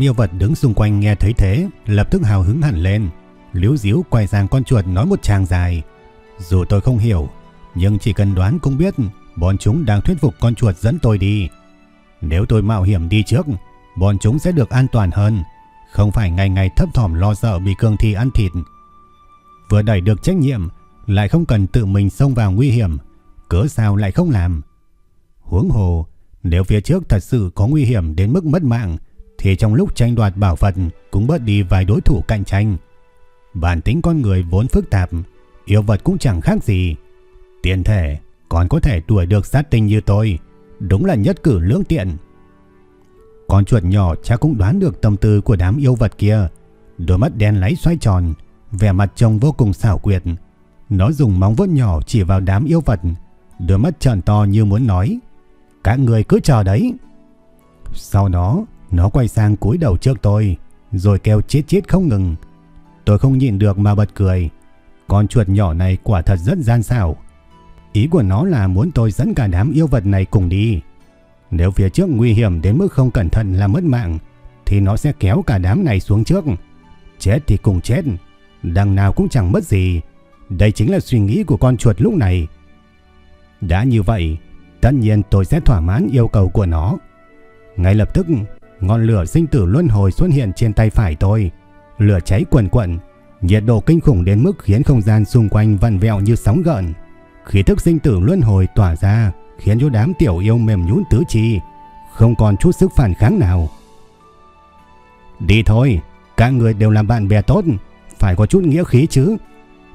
Đám yêu vật đứng xung quanh nghe thấy thế, lập tức hào hứng hẳn lên. Liếu díu quay sang con chuột nói một tràng dài. Dù tôi không hiểu, nhưng chỉ cần đoán cũng biết bọn chúng đang thuyết phục con chuột dẫn tôi đi. Nếu tôi mạo hiểm đi trước, bọn chúng sẽ được an toàn hơn, không phải ngày ngày thấp thỏm lo sợ bị cương thi ăn thịt. Vừa đẩy được trách nhiệm, lại không cần tự mình xông vào nguy hiểm, cớ sao lại không làm. Huống hồ, nếu phía trước thật sự có nguy hiểm đến mức mất mạng, thì trong lúc tranh đoạt bảo vật cũng bớt đi vài đối thủ cạnh tranh. Bản tính con người vốn phức tạp, yêu vật cũng chẳng khác gì. Tiền thể còn có thể đuổi được sát tinh như tôi, đúng là nhất cử lưỡng tiện. Con chuột nhỏ chắc cũng đoán được tâm tư của đám yêu vật kia, đôi mắt đen láy xoay tròn, vẻ mặt trông vô cùng xảo quyệt. Nó dùng móng vuốt nhỏ chỉ vào đám yêu vật, đôi mắt tròn to như muốn nói: "Các người cứ chờ đấy." Sau đó, nó quay sang cúi đầu trước tôi, rồi kêu chết chết không ngừng. Tôi không nhịn được mà bật cười. Con chuột nhỏ này quả thật rất gian xảo. Ý của nó là muốn tôi dẫn cả đám yêu vật này cùng đi. Nếu phía trước nguy hiểm đến mức không cẩn thận là mất mạng, thì nó sẽ kéo cả đám này xuống trước. Chết thì cùng chết, đằng nào cũng chẳng mất gì. Đây chính là suy nghĩ của con chuột lúc này. Đã như vậy, tất nhiên tôi sẽ thỏa mãn yêu cầu của nó. Ngay lập tức, ngọn lửa sinh tử luân hồi xuất hiện trên tay phải tôi. Lửa cháy quần quận, nhiệt độ kinh khủng đến mức khiến không gian xung quanh vặn vẹo như sóng gợn. Khí thức sinh tử luân hồi tỏa ra, khiến cho đám tiểu yêu mềm nhũn tứ chi, không còn chút sức phản kháng nào. Đi thôi, các người đều là bạn bè tốt, phải có chút nghĩa khí chứ.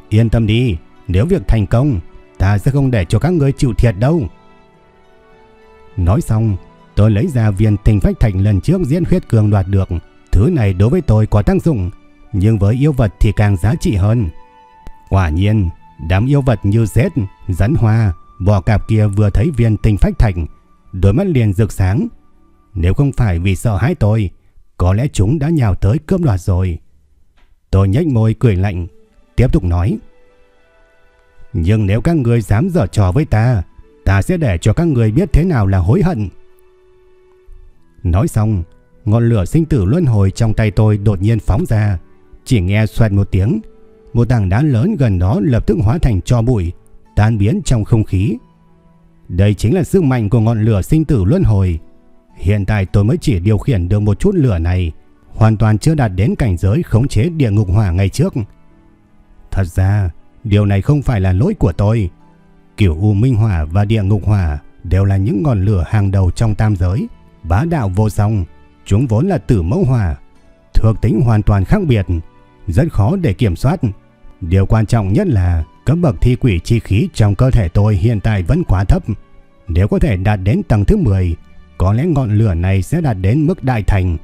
Yên tâm đi, nếu việc thành công, ta sẽ không để cho các người chịu thiệt đâu. Nói xong, Tôi lấy ra viên tình phách thành lần trước diễn huyết cường đoạt được. Thứ này đối với tôi có tác dụng, nhưng với yêu vật thì càng giá trị hơn. Quả nhiên, đám yêu vật như rết, rắn hoa, bò cạp kia vừa thấy viên tình phách thành đôi mắt liền rực sáng. Nếu không phải vì sợ hãi tôi, có lẽ chúng đã nhào tới cướp đoạt rồi. Tôi nhếch môi cười lạnh, tiếp tục nói. Nhưng nếu các người dám dở trò với ta, ta sẽ để cho các người biết thế nào là hối hận. Nói xong, ngọn lửa sinh tử luân hồi trong tay tôi đột nhiên phóng ra. Chỉ nghe xoẹt một tiếng, một tảng đá lớn gần đó lập tức hóa thành tro bụi, tan biến trong không khí. Đây chính là sức mạnh của ngọn lửa sinh tử luân hồi. Hiện tại tôi mới chỉ điều khiển được một chút lửa này, hoàn toàn chưa đạt đến cảnh giới khống chế địa ngục hỏa ngày trước. Thật ra, điều này không phải là lỗi của tôi. Kiểu U Minh Hỏa và Địa Ngục Hỏa đều là những ngọn lửa hàng đầu trong tam giới bá đạo vô song, chúng vốn là tử mẫu hỏa, thuộc tính hoàn toàn khác biệt, rất khó để kiểm soát. Điều quan trọng nhất là cấp bậc thi quỷ chi khí trong cơ thể tôi hiện tại vẫn quá thấp. Nếu có thể đạt đến tầng thứ 10, có lẽ ngọn lửa này sẽ đạt đến mức đại thành.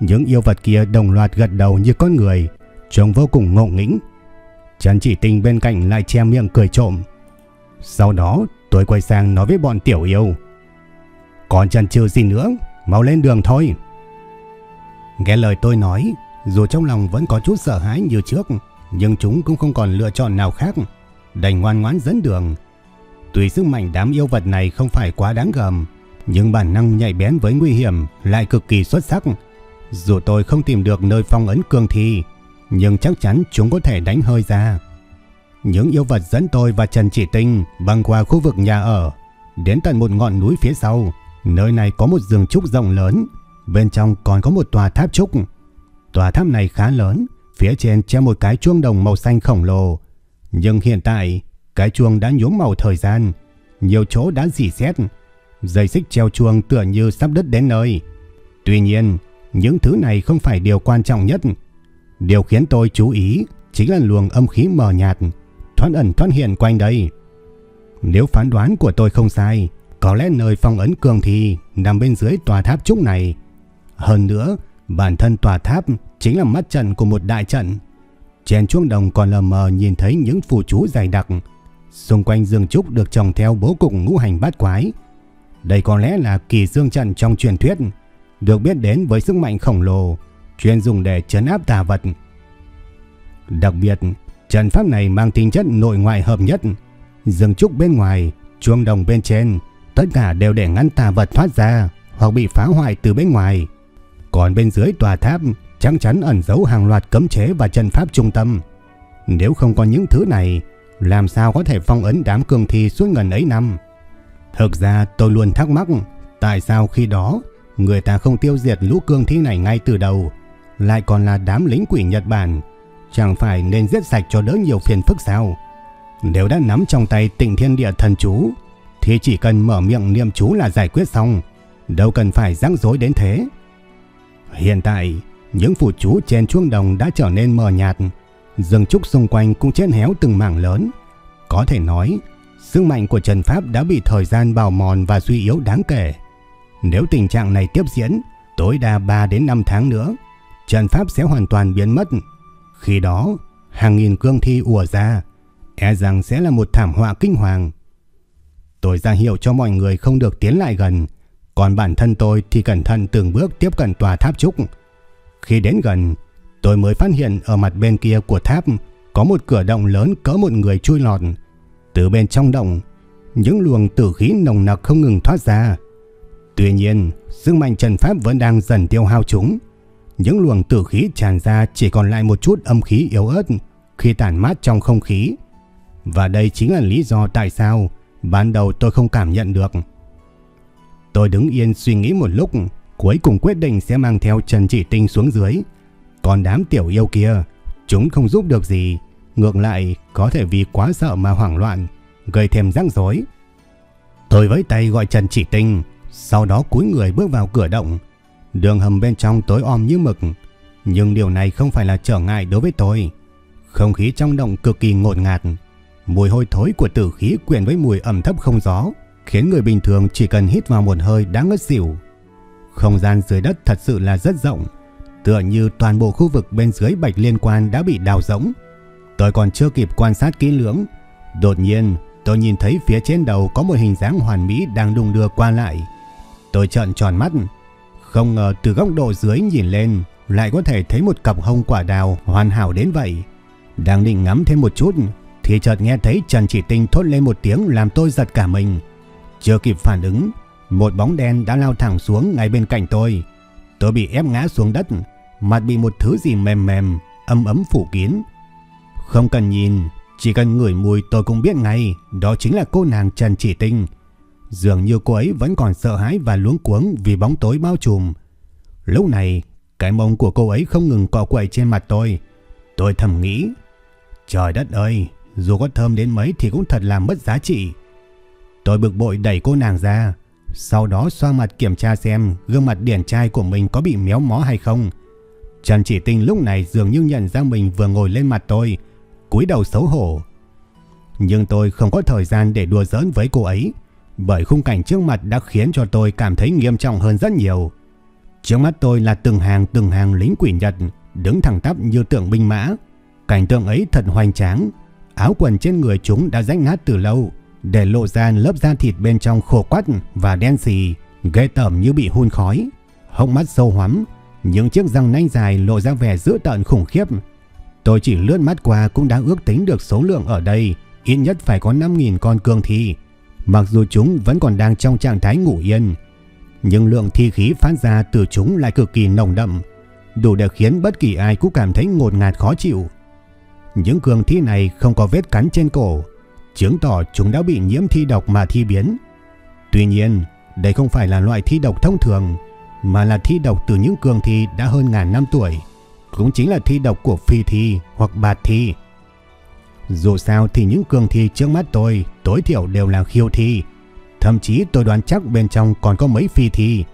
Những yêu vật kia đồng loạt gật đầu như con người, trông vô cùng ngộ nghĩnh. Trần chỉ tinh bên cạnh lại che miệng cười trộm. Sau đó tôi quay sang nói với bọn tiểu yêu. Còn chần chừ gì nữa, mau lên đường thôi. Nghe lời tôi nói, dù trong lòng vẫn có chút sợ hãi như trước, nhưng chúng cũng không còn lựa chọn nào khác, đành ngoan ngoãn dẫn đường. Tuy sức mạnh đám yêu vật này không phải quá đáng gờm, nhưng bản năng nhạy bén với nguy hiểm lại cực kỳ xuất sắc. Dù tôi không tìm được nơi phong ấn cường thi, nhưng chắc chắn chúng có thể đánh hơi ra. Những yêu vật dẫn tôi và Trần Chỉ Tinh băng qua khu vực nhà ở, đến tận một ngọn núi phía sau, Nơi này có một giường trúc rộng lớn, bên trong còn có một tòa tháp trúc. Tòa tháp này khá lớn, Phía trên treo một cái chuông đồng màu xanh khổng lồ. Nhưng hiện tại, cái chuông đã nhuốm màu thời gian. Nhiều chỗ đã dỉ xét. Dây xích treo chuông tựa như sắp đứt đến nơi. Tuy nhiên, những thứ này không phải điều quan trọng nhất. Điều khiến tôi chú ý chính là luồng âm khí mờ nhạt, thoát ẩn thoát hiện quanh đây. Nếu phán đoán của tôi không sai, có lẽ nơi phong ấn cường thi nằm bên dưới tòa tháp trúc này. Hơn nữa, bản thân tòa tháp chính là mắt trận của một đại trận. Trên chuông đồng còn lờ mờ nhìn thấy những phù chú dày đặc. Xung quanh dương trúc được trồng theo bố cục ngũ hành bát quái. Đây có lẽ là kỳ dương trận trong truyền thuyết, được biết đến với sức mạnh khổng lồ, chuyên dùng để chấn áp tà vật. Đặc biệt, trận pháp này mang tính chất nội ngoại hợp nhất. Dương trúc bên ngoài, chuông đồng bên trên, tất cả đều để ngăn tà vật thoát ra hoặc bị phá hoại từ bên ngoài. Còn bên dưới tòa tháp chắc chắn ẩn giấu hàng loạt cấm chế và trận pháp trung tâm. Nếu không có những thứ này, làm sao có thể phong ấn đám cường thi suốt ngần ấy năm? Thực ra tôi luôn thắc mắc tại sao khi đó người ta không tiêu diệt lũ cương thi này ngay từ đầu, lại còn là đám lính quỷ Nhật Bản, chẳng phải nên giết sạch cho đỡ nhiều phiền phức sao? Nếu đã nắm trong tay tịnh thiên địa thần chú, thì chỉ cần mở miệng niệm chú là giải quyết xong, đâu cần phải rắc rối đến thế. Hiện tại, những phù chú trên chuông đồng đã trở nên mờ nhạt, rừng trúc xung quanh cũng chết héo từng mảng lớn. Có thể nói, sức mạnh của Trần Pháp đã bị thời gian bào mòn và suy yếu đáng kể. Nếu tình trạng này tiếp diễn, tối đa 3 đến 5 tháng nữa, Trần Pháp sẽ hoàn toàn biến mất. Khi đó, hàng nghìn cương thi ùa ra, e rằng sẽ là một thảm họa kinh hoàng. Tôi ra hiệu cho mọi người không được tiến lại gần, còn bản thân tôi thì cẩn thận từng bước tiếp cận tòa tháp trúc. Khi đến gần, tôi mới phát hiện ở mặt bên kia của tháp có một cửa động lớn cỡ một người chui lọt. Từ bên trong động, những luồng tử khí nồng nặc không ngừng thoát ra. Tuy nhiên, sức mạnh trần pháp vẫn đang dần tiêu hao chúng. Những luồng tử khí tràn ra chỉ còn lại một chút âm khí yếu ớt khi tản mát trong không khí. Và đây chính là lý do tại sao ban đầu tôi không cảm nhận được. Tôi đứng yên suy nghĩ một lúc, cuối cùng quyết định sẽ mang theo Trần Chỉ Tinh xuống dưới. Còn đám tiểu yêu kia, chúng không giúp được gì, ngược lại có thể vì quá sợ mà hoảng loạn, gây thêm rắc rối. Tôi với tay gọi Trần Chỉ Tinh, sau đó cúi người bước vào cửa động. Đường hầm bên trong tối om như mực, nhưng điều này không phải là trở ngại đối với tôi. Không khí trong động cực kỳ ngột ngạt, mùi hôi thối của tử khí quyện với mùi ẩm thấp không gió, khiến người bình thường chỉ cần hít vào một hơi đã ngất xỉu. Không gian dưới đất thật sự là rất rộng, tựa như toàn bộ khu vực bên dưới Bạch Liên Quan đã bị đào rỗng. Tôi còn chưa kịp quan sát kỹ lưỡng, đột nhiên tôi nhìn thấy phía trên đầu có một hình dáng hoàn mỹ đang đung đưa qua lại. Tôi trợn tròn mắt, không ngờ từ góc độ dưới nhìn lên lại có thể thấy một cặp hông quả đào hoàn hảo đến vậy. Đang định ngắm thêm một chút thì chợt nghe thấy Trần Chỉ Tinh thốt lên một tiếng làm tôi giật cả mình. Chưa kịp phản ứng, một bóng đen đã lao thẳng xuống ngay bên cạnh tôi. Tôi bị ép ngã xuống đất, mặt bị một thứ gì mềm mềm, ấm ấm phủ kín. Không cần nhìn, chỉ cần ngửi mùi tôi cũng biết ngay, đó chính là cô nàng Trần Chỉ Tinh. Dường như cô ấy vẫn còn sợ hãi và luống cuống vì bóng tối bao trùm. Lúc này, cái mông của cô ấy không ngừng cọ quậy trên mặt tôi. Tôi thầm nghĩ, trời đất ơi, dù có thơm đến mấy thì cũng thật là mất giá trị. Tôi bực bội đẩy cô nàng ra, sau đó xoa mặt kiểm tra xem gương mặt điển trai của mình có bị méo mó hay không. Trần Chỉ Tinh lúc này dường như nhận ra mình vừa ngồi lên mặt tôi, cúi đầu xấu hổ. Nhưng tôi không có thời gian để đùa giỡn với cô ấy, bởi khung cảnh trước mặt đã khiến cho tôi cảm thấy nghiêm trọng hơn rất nhiều. Trước mắt tôi là từng hàng từng hàng lính quỷ Nhật đứng thẳng tắp như tượng binh mã. Cảnh tượng ấy thật hoành tráng, áo quần trên người chúng đã rách nát từ lâu, để lộ ra lớp da thịt bên trong khô quắt và đen xì, ghê tởm như bị hun khói. Hốc mắt sâu hoắm, những chiếc răng nanh dài lộ ra vẻ dữ tợn khủng khiếp. Tôi chỉ lướt mắt qua cũng đã ước tính được số lượng ở đây, ít nhất phải có 5.000 con cương thi. Mặc dù chúng vẫn còn đang trong trạng thái ngủ yên, nhưng lượng thi khí phát ra từ chúng lại cực kỳ nồng đậm, đủ để khiến bất kỳ ai cũng cảm thấy ngột ngạt khó chịu. Những cường thi này không có vết cắn trên cổ, chứng tỏ chúng đã bị nhiễm thi độc mà thi biến. Tuy nhiên, đây không phải là loại thi độc thông thường, mà là thi độc từ những cường thi đã hơn ngàn năm tuổi. cũng chính là thi độc của phi thi hoặc bạt thi. Dù sao thì những cường thi trước mắt tôi tối thiểu đều là khiêu thi. Thậm chí tôi đoán chắc bên trong còn có mấy phi thi.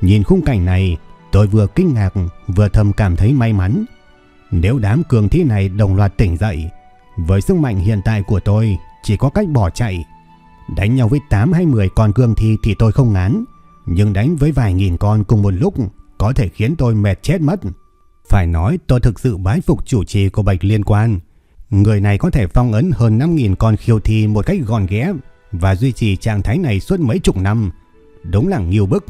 Nhìn khung cảnh này, tôi vừa kinh ngạc vừa thầm cảm thấy may mắn. Nếu đám cường thi này đồng loạt tỉnh dậy, với sức mạnh hiện tại của tôi chỉ có cách bỏ chạy. Đánh nhau với 8 hay 10 con cương thi thì tôi không ngán, nhưng đánh với vài nghìn con cùng một lúc có thể khiến tôi mệt chết mất. Phải nói tôi thực sự bái phục chủ trì của Bạch Liên Quan. Người này có thể phong ấn hơn 5.000 con khiêu thi một cách gọn ghẽ và duy trì trạng thái này suốt mấy chục năm. Đúng là nghiêu bức.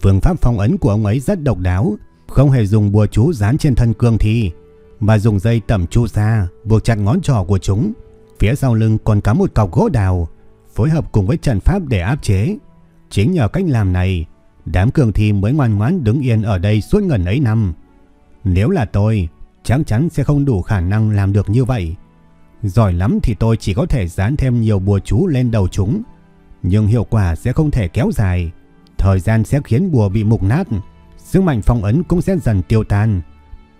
Phương pháp phong ấn của ông ấy rất độc đáo, không hề dùng bùa chú dán trên thân cương thi, mà dùng dây tẩm chu sa buộc chặt ngón trỏ của chúng. Phía sau lưng còn cắm một cọc gỗ đào, phối hợp cùng với trận pháp để áp chế. Chính nhờ cách làm này, đám cường thi mới ngoan ngoãn đứng yên ở đây suốt ngần ấy năm. Nếu là tôi, chắc chắn sẽ không đủ khả năng làm được như vậy. Giỏi lắm thì tôi chỉ có thể dán thêm nhiều bùa chú lên đầu chúng, nhưng hiệu quả sẽ không thể kéo dài. Thời gian sẽ khiến bùa bị mục nát, sức mạnh phong ấn cũng sẽ dần tiêu tan.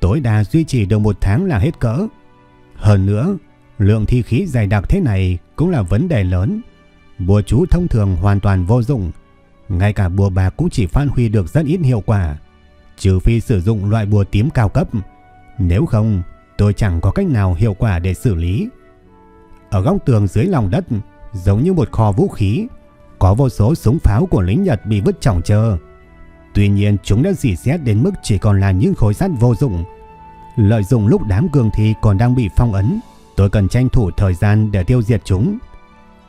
Tối đa duy trì được một tháng là hết cỡ. Hơn nữa, lượng thi khí dày đặc thế này cũng là vấn đề lớn. Bùa chú thông thường hoàn toàn vô dụng, ngay cả bùa bạc cũng chỉ phát huy được rất ít hiệu quả, trừ phi sử dụng loại bùa tím cao cấp. Nếu không, tôi chẳng có cách nào hiệu quả để xử lý. Ở góc tường dưới lòng đất, giống như một kho vũ khí, có vô số súng pháo của lính Nhật bị vứt trọng chờ. Tuy nhiên chúng đã dỉ xét đến mức chỉ còn là những khối sắt vô dụng. Lợi dụng lúc đám cường thi còn đang bị phong ấn, tôi cần tranh thủ thời gian để tiêu diệt chúng.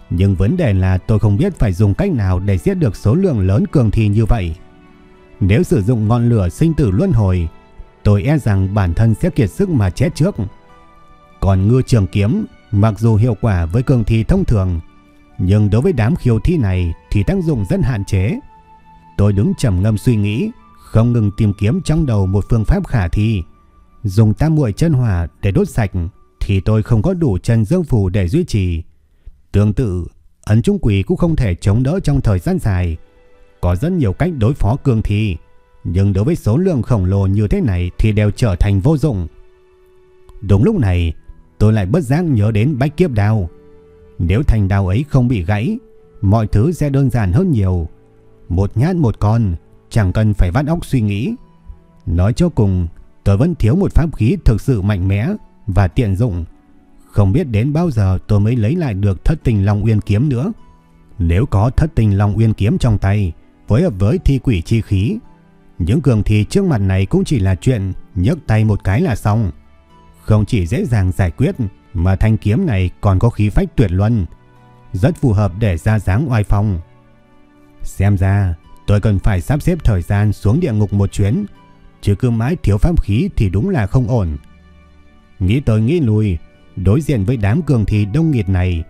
Nhưng vấn đề là tôi không biết phải dùng cách nào để giết được số lượng lớn cường thi như vậy. Nếu sử dụng ngọn lửa sinh tử luân hồi, tôi e rằng bản thân sẽ kiệt sức mà chết trước. Còn ngư trường kiếm, mặc dù hiệu quả với cường thi thông thường, nhưng đối với đám khiêu thi này thì tác dụng rất hạn chế. Tôi đứng trầm ngâm suy nghĩ, không ngừng tìm kiếm trong đầu một phương pháp khả thi. Dùng tam muội chân hỏa để đốt sạch thì tôi không có đủ chân dương phù để duy trì. Tương tự, ấn trung quỷ cũng không thể chống đỡ trong thời gian dài. Có rất nhiều cách đối phó cương thi, nhưng đối với số lượng khổng lồ như thế này thì đều trở thành vô dụng. Đúng lúc này, tôi lại bất giác nhớ đến bách kiếp đao. Nếu thành đao ấy không bị gãy, mọi thứ sẽ đơn giản hơn nhiều. Một nhát một con, chẳng cần phải vắt óc suy nghĩ. Nói cho cùng, tôi vẫn thiếu một pháp khí thực sự mạnh mẽ và tiện dụng. Không biết đến bao giờ tôi mới lấy lại được thất tình Long Uyên Kiếm nữa. Nếu có thất tình Long Uyên Kiếm trong tay, phối hợp với thi quỷ chi khí, những cường thi trước mặt này cũng chỉ là chuyện nhấc tay một cái là xong. Không chỉ dễ dàng giải quyết, mà thanh kiếm này còn có khí phách tuyệt luân, rất phù hợp để ra dáng oai phong. Xem ra, tôi cần phải sắp xếp thời gian xuống địa ngục một chuyến, chứ cứ mãi thiếu pháp khí thì đúng là không ổn. Nghĩ tới nghĩ lui, đối diện với đám cường thi đông nghịt này,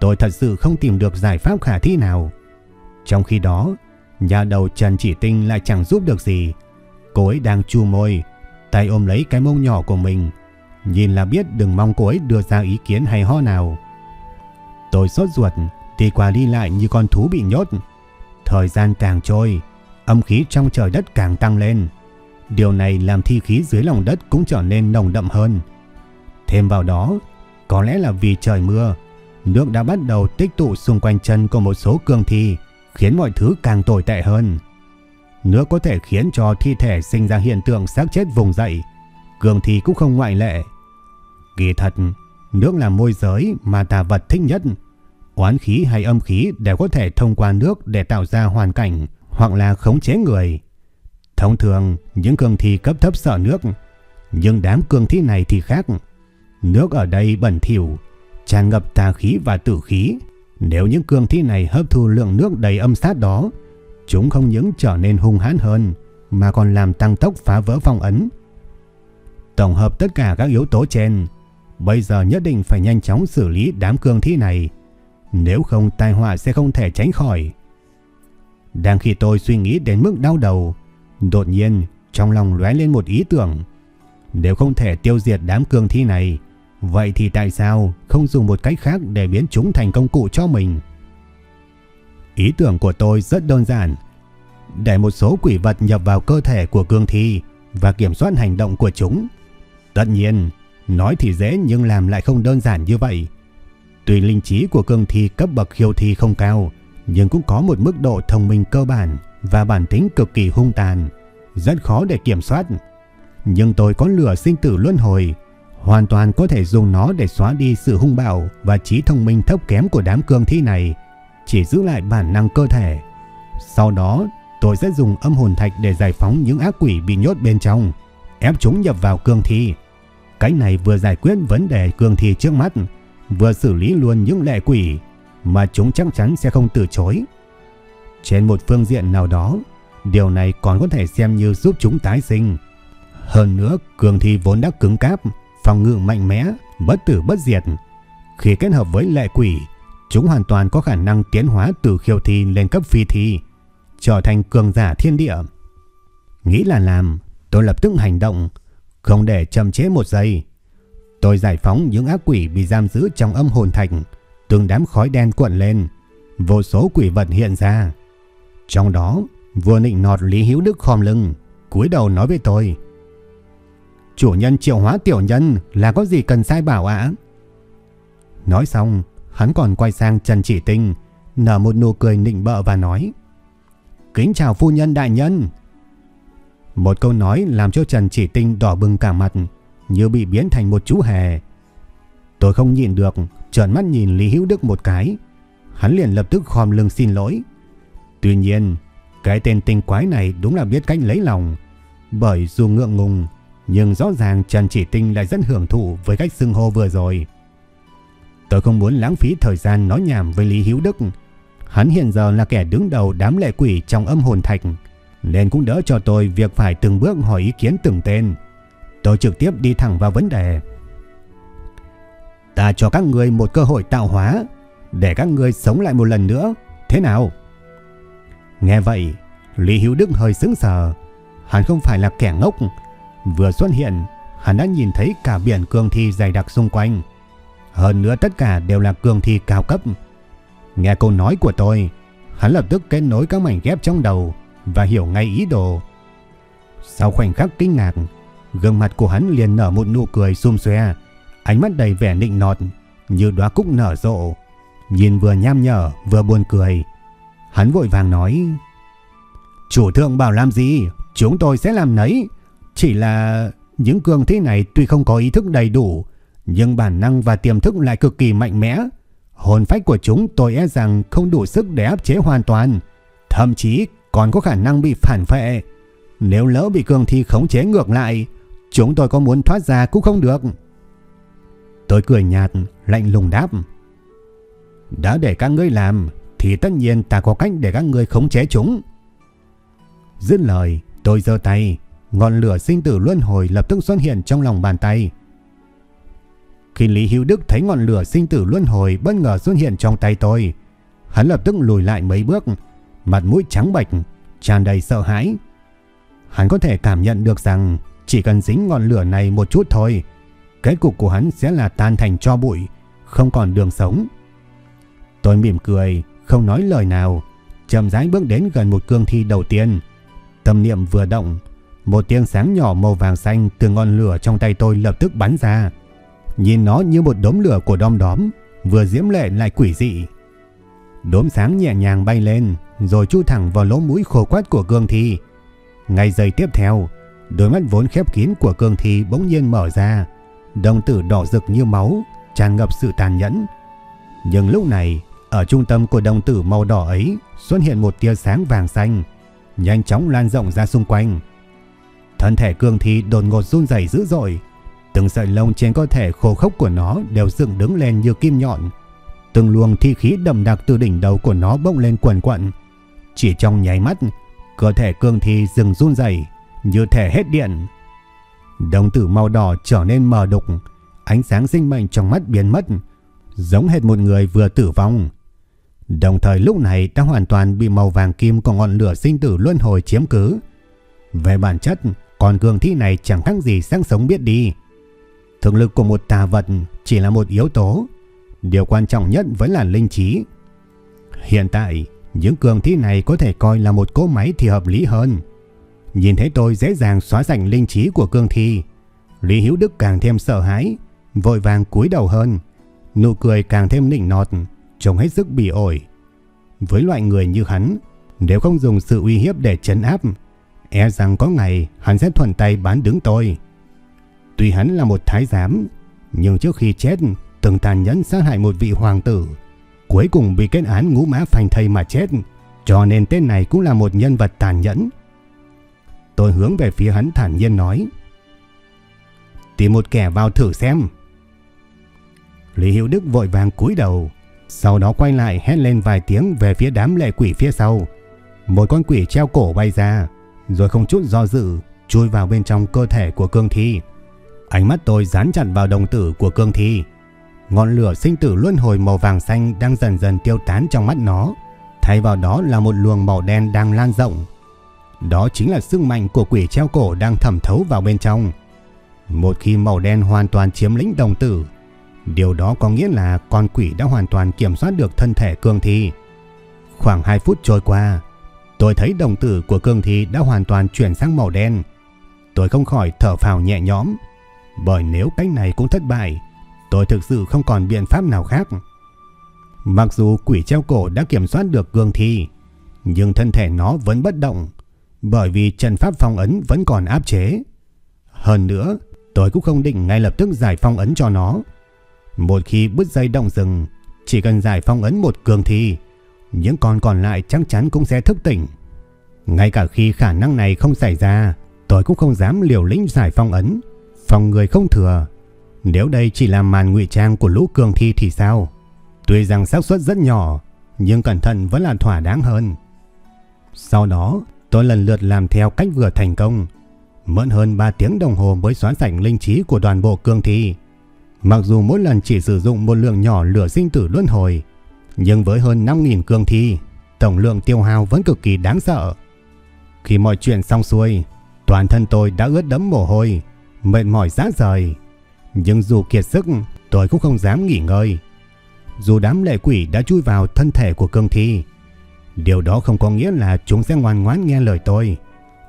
tôi thật sự không tìm được giải pháp khả thi nào. Trong khi đó, nhà đầu Trần Chỉ Tinh lại chẳng giúp được gì. Cô ấy đang chu môi, tay ôm lấy cái mông nhỏ của mình, nhìn là biết đừng mong cô ấy đưa ra ý kiến hay ho nào. Tôi sốt ruột, đi qua đi lại như con thú bị nhốt. Thời gian càng trôi, âm khí trong trời đất càng tăng lên. Điều này làm thi khí dưới lòng đất cũng trở nên nồng đậm hơn. Thêm vào đó, có lẽ là vì trời mưa, nước đã bắt đầu tích tụ xung quanh chân của một số cương thi, khiến mọi thứ càng tồi tệ hơn. Nước có thể khiến cho thi thể sinh ra hiện tượng xác chết vùng dậy, cương thi cũng không ngoại lệ. Kỳ thật, nước là môi giới mà tà vật thích nhất. Oán khí hay âm khí đều có thể thông qua nước để tạo ra hoàn cảnh hoặc là khống chế người. Thông thường, những cương thi cấp thấp sợ nước, nhưng đám cương thi này thì khác. Nước ở đây bẩn thỉu, tràn ngập tà khí và tử khí. Nếu những cương thi này hấp thu lượng nước đầy âm sát đó, chúng không những trở nên hung hãn hơn, mà còn làm tăng tốc phá vỡ phong ấn. Tổng hợp tất cả các yếu tố trên, bây giờ nhất định phải nhanh chóng xử lý đám cương thi này, nếu không tai họa sẽ không thể tránh khỏi. Đang khi tôi suy nghĩ đến mức đau đầu, đột nhiên trong lòng lóe lên một ý tưởng. Nếu không thể tiêu diệt đám cương thi này, vậy thì tại sao không dùng một cách khác để biến chúng thành công cụ cho mình? Ý tưởng của tôi rất đơn giản. Để một số quỷ vật nhập vào cơ thể của cương thi, và kiểm soát hành động của chúng. Tất nhiên, nói thì dễ nhưng làm lại không đơn giản như vậy. Tuy linh trí của cương thi cấp bậc khiêu thi không cao, nhưng cũng có một mức độ thông minh cơ bản và bản tính cực kỳ hung tàn, rất khó để kiểm soát. Nhưng tôi có lửa sinh tử luân hồi, hoàn toàn có thể dùng nó để xóa đi sự hung bạo và trí thông minh thấp kém của đám cương thi này, chỉ giữ lại bản năng cơ thể. Sau đó, tôi sẽ dùng âm hồn thạch để giải phóng những ác quỷ bị nhốt bên trong, ép chúng nhập vào cương thi. Cái này vừa giải quyết vấn đề cương thi trước mắt, vừa xử lý luôn những lệ quỷ mà chúng chắc chắn sẽ không từ chối. Trên một phương diện nào đó, điều này còn có thể xem như giúp chúng tái sinh. Hơn nữa, cường thi vốn đã cứng cáp, phòng ngự mạnh mẽ, bất tử bất diệt. Khi kết hợp với lệ quỷ, chúng hoàn toàn có khả năng tiến hóa từ khiêu thi lên cấp phi thi, trở thành cường giả thiên địa. Nghĩ là làm, tôi lập tức hành động, không để chậm chế một giây. Tôi giải phóng những ác quỷ bị giam giữ trong âm hồn thạch, từng đám khói đen cuộn lên, vô số quỷ vật hiện ra. Trong đó, vừa nịnh nọt Lý Hiếu Đức khom lưng, cúi đầu nói với tôi. Chủ nhân triệu hóa tiểu nhân là có gì cần sai bảo ạ? Nói xong, hắn còn quay sang Trần Chỉ Tinh, nở một nụ cười nịnh bợ và nói. Kính chào phu nhân đại nhân. Một câu nói làm cho Trần Chỉ Tinh đỏ bừng cả mặt, như bị biến thành một chú hề. Tôi không nhìn được, trợn mắt nhìn Lý Hữu Đức một cái. Hắn liền lập tức khom lưng xin lỗi. Tuy nhiên, cái tên tinh quái này đúng là biết cách lấy lòng. Bởi dù ngượng ngùng, nhưng rõ ràng Trần Chỉ Tinh lại rất hưởng thụ với cách xưng hô vừa rồi. Tôi không muốn lãng phí thời gian nói nhảm với Lý Hiếu Đức. Hắn hiện giờ là kẻ đứng đầu đám lệ quỷ trong âm hồn thạch, nên cũng đỡ cho tôi việc phải từng bước hỏi ý kiến từng tên. Tôi trực tiếp đi thẳng vào vấn đề. Ta cho các người một cơ hội tạo hóa, để các người sống lại một lần nữa, thế nào? Nghe vậy, Lý Hiếu Đức hơi sững sờ. Hắn không phải là kẻ ngốc. Vừa xuất hiện, hắn đã nhìn thấy cả biển cường thi dày đặc xung quanh. Hơn nữa tất cả đều là cường thi cao cấp. Nghe câu nói của tôi, hắn lập tức kết nối các mảnh ghép trong đầu và hiểu ngay ý đồ. Sau khoảnh khắc kinh ngạc, gương mặt của hắn liền nở một nụ cười xum xòe, ánh mắt đầy vẻ nịnh nọt như đóa cúc nở rộ, nhìn vừa nham nhở vừa buồn cười. Hắn vội vàng nói: "Chủ thượng bảo làm gì, chúng tôi sẽ làm nấy, chỉ là những cường thi này tuy không có ý thức đầy đủ, nhưng bản năng và tiềm thức lại cực kỳ mạnh mẽ. Hồn phách của chúng tôi e rằng không đủ sức để áp chế hoàn toàn, thậm chí còn có khả năng bị phản phệ. Nếu lỡ bị cường thi khống chế ngược lại, chúng tôi có muốn thoát ra cũng không được. Tôi cười nhạt, lạnh lùng đáp. Đã để các ngươi làm, thì tất nhiên ta có cách để các ngươi khống chế chúng. Dứt lời, tôi giơ tay, ngọn lửa sinh tử luân hồi lập tức xuất hiện trong lòng bàn tay. Khi Lý Hữu Đức thấy ngọn lửa sinh tử luân hồi bất ngờ xuất hiện trong tay tôi, hắn lập tức lùi lại mấy bước, mặt mũi trắng bệch, tràn đầy sợ hãi. Hắn có thể cảm nhận được rằng chỉ cần dính ngọn lửa này một chút thôi, kết cục của hắn sẽ là tan thành cho bụi, không còn đường sống. Tôi mỉm cười, không nói lời nào, chậm rãi bước đến gần một cương thi đầu tiên. Tâm niệm vừa động, một tiếng sáng nhỏ màu vàng xanh từ ngọn lửa trong tay tôi lập tức bắn ra. Nhìn nó như một đốm lửa của đom đóm, vừa diễm lệ lại quỷ dị. Đốm sáng nhẹ nhàng bay lên, rồi chui thẳng vào lỗ mũi khô quắt của cương thi. Ngay giây tiếp theo, đôi mắt vốn khép kín của cường thi bỗng nhiên mở ra, đồng tử đỏ rực như máu, tràn ngập sự tàn nhẫn. Nhưng lúc này, ở trung tâm của đồng tử màu đỏ ấy xuất hiện một tia sáng vàng xanh, nhanh chóng lan rộng ra xung quanh. Thân thể cường thi đột ngột run rẩy dữ dội, từng sợi lông trên cơ thể khô khốc của nó đều dựng đứng lên như kim nhọn. Từng luồng thi khí đậm đặc từ đỉnh đầu của nó bốc lên quần quận. Chỉ trong nháy mắt, cơ thể cương thi dừng run rẩy, như thể hết điện. Đồng tử màu đỏ trở nên mờ đục, ánh sáng sinh mệnh trong mắt biến mất, giống hệt một người vừa tử vong. Đồng thời lúc này đã hoàn toàn bị màu vàng kim của ngọn lửa sinh tử luân hồi chiếm cứ. Về bản chất, con cường thi này chẳng khác gì sáng sống biết đi. Thực lực của một tà vật chỉ là một yếu tố. Điều quan trọng nhất vẫn là linh trí. Hiện tại, những cường thi này có thể coi là một cỗ máy thì hợp lý hơn. Nhìn thấy tôi dễ dàng xóa sạch linh trí của cương thi, Lý Hữu Đức càng thêm sợ hãi, vội vàng cúi đầu hơn, nụ cười càng thêm nịnh nọt, trông hết sức bị ổi. Với loại người như hắn, nếu không dùng sự uy hiếp để trấn áp, e rằng có ngày hắn sẽ thuận tay bán đứng tôi. Tuy hắn là một thái giám, nhưng trước khi chết từng tàn nhẫn sát hại một vị hoàng tử, cuối cùng bị kết án ngũ mã phanh thây mà chết, cho nên tên này cũng là một nhân vật tàn nhẫn. Tôi hướng về phía hắn thản nhiên nói, tìm một kẻ vào thử xem. Lý Hiệu Đức vội vàng cúi đầu, sau đó quay lại hét lên vài tiếng về phía đám lệ quỷ phía sau. Một con quỷ treo cổ bay ra, rồi không chút do dự, chui vào bên trong cơ thể của cương thi. Ánh mắt tôi dán chặt vào đồng tử của cương thi. Ngọn lửa sinh tử luân hồi màu vàng xanh đang dần dần tiêu tán trong mắt nó. Thay vào đó là một luồng màu đen đang lan rộng. Đó chính là sức mạnh của quỷ treo cổ đang thẩm thấu vào bên trong. Một khi màu đen hoàn toàn chiếm lĩnh đồng tử, điều đó có nghĩa là con quỷ đã hoàn toàn kiểm soát được thân thể cương thi. Khoảng 2 phút trôi qua, tôi thấy đồng tử của cương thi đã hoàn toàn chuyển sang màu đen. Tôi không khỏi thở phào nhẹ nhõm, bởi nếu cách này cũng thất bại, tôi thực sự không còn biện pháp nào khác. Mặc dù quỷ treo cổ đã kiểm soát được cương thi, nhưng thân thể nó vẫn bất động, bởi vì trận pháp phong ấn vẫn còn áp chế. Hơn nữa, tôi cũng không định ngay lập tức giải phong ấn cho nó. Một khi bứt dây động rừng, chỉ cần giải phong ấn một cường thi, những con còn lại chắc chắn cũng sẽ thức tỉnh. Ngay cả khi khả năng này không xảy ra, tôi cũng không dám liều lĩnh giải phong ấn, phòng người không thừa. Nếu đây chỉ là màn ngụy trang của lũ cường thi thì sao? Tuy rằng xác suất rất nhỏ, nhưng cẩn thận vẫn là thỏa đáng hơn. Sau đó, tôi lần lượt làm theo cách vừa thành công, Mẫn hơn 3 tiếng đồng hồ mới xóa sạch linh trí của đoàn bộ cương thi. Mặc dù mỗi lần chỉ sử dụng một lượng nhỏ lửa sinh tử luân hồi, nhưng với hơn 5.000 cương thi, tổng lượng tiêu hao vẫn cực kỳ đáng sợ. Khi mọi chuyện xong xuôi, toàn thân tôi đã ướt đẫm mồ hôi, mệt mỏi rã rời. Nhưng dù kiệt sức, tôi cũng không dám nghỉ ngơi. Dù đám lệ quỷ đã chui vào thân thể của cương thi, điều đó không có nghĩa là chúng sẽ ngoan ngoãn nghe lời tôi.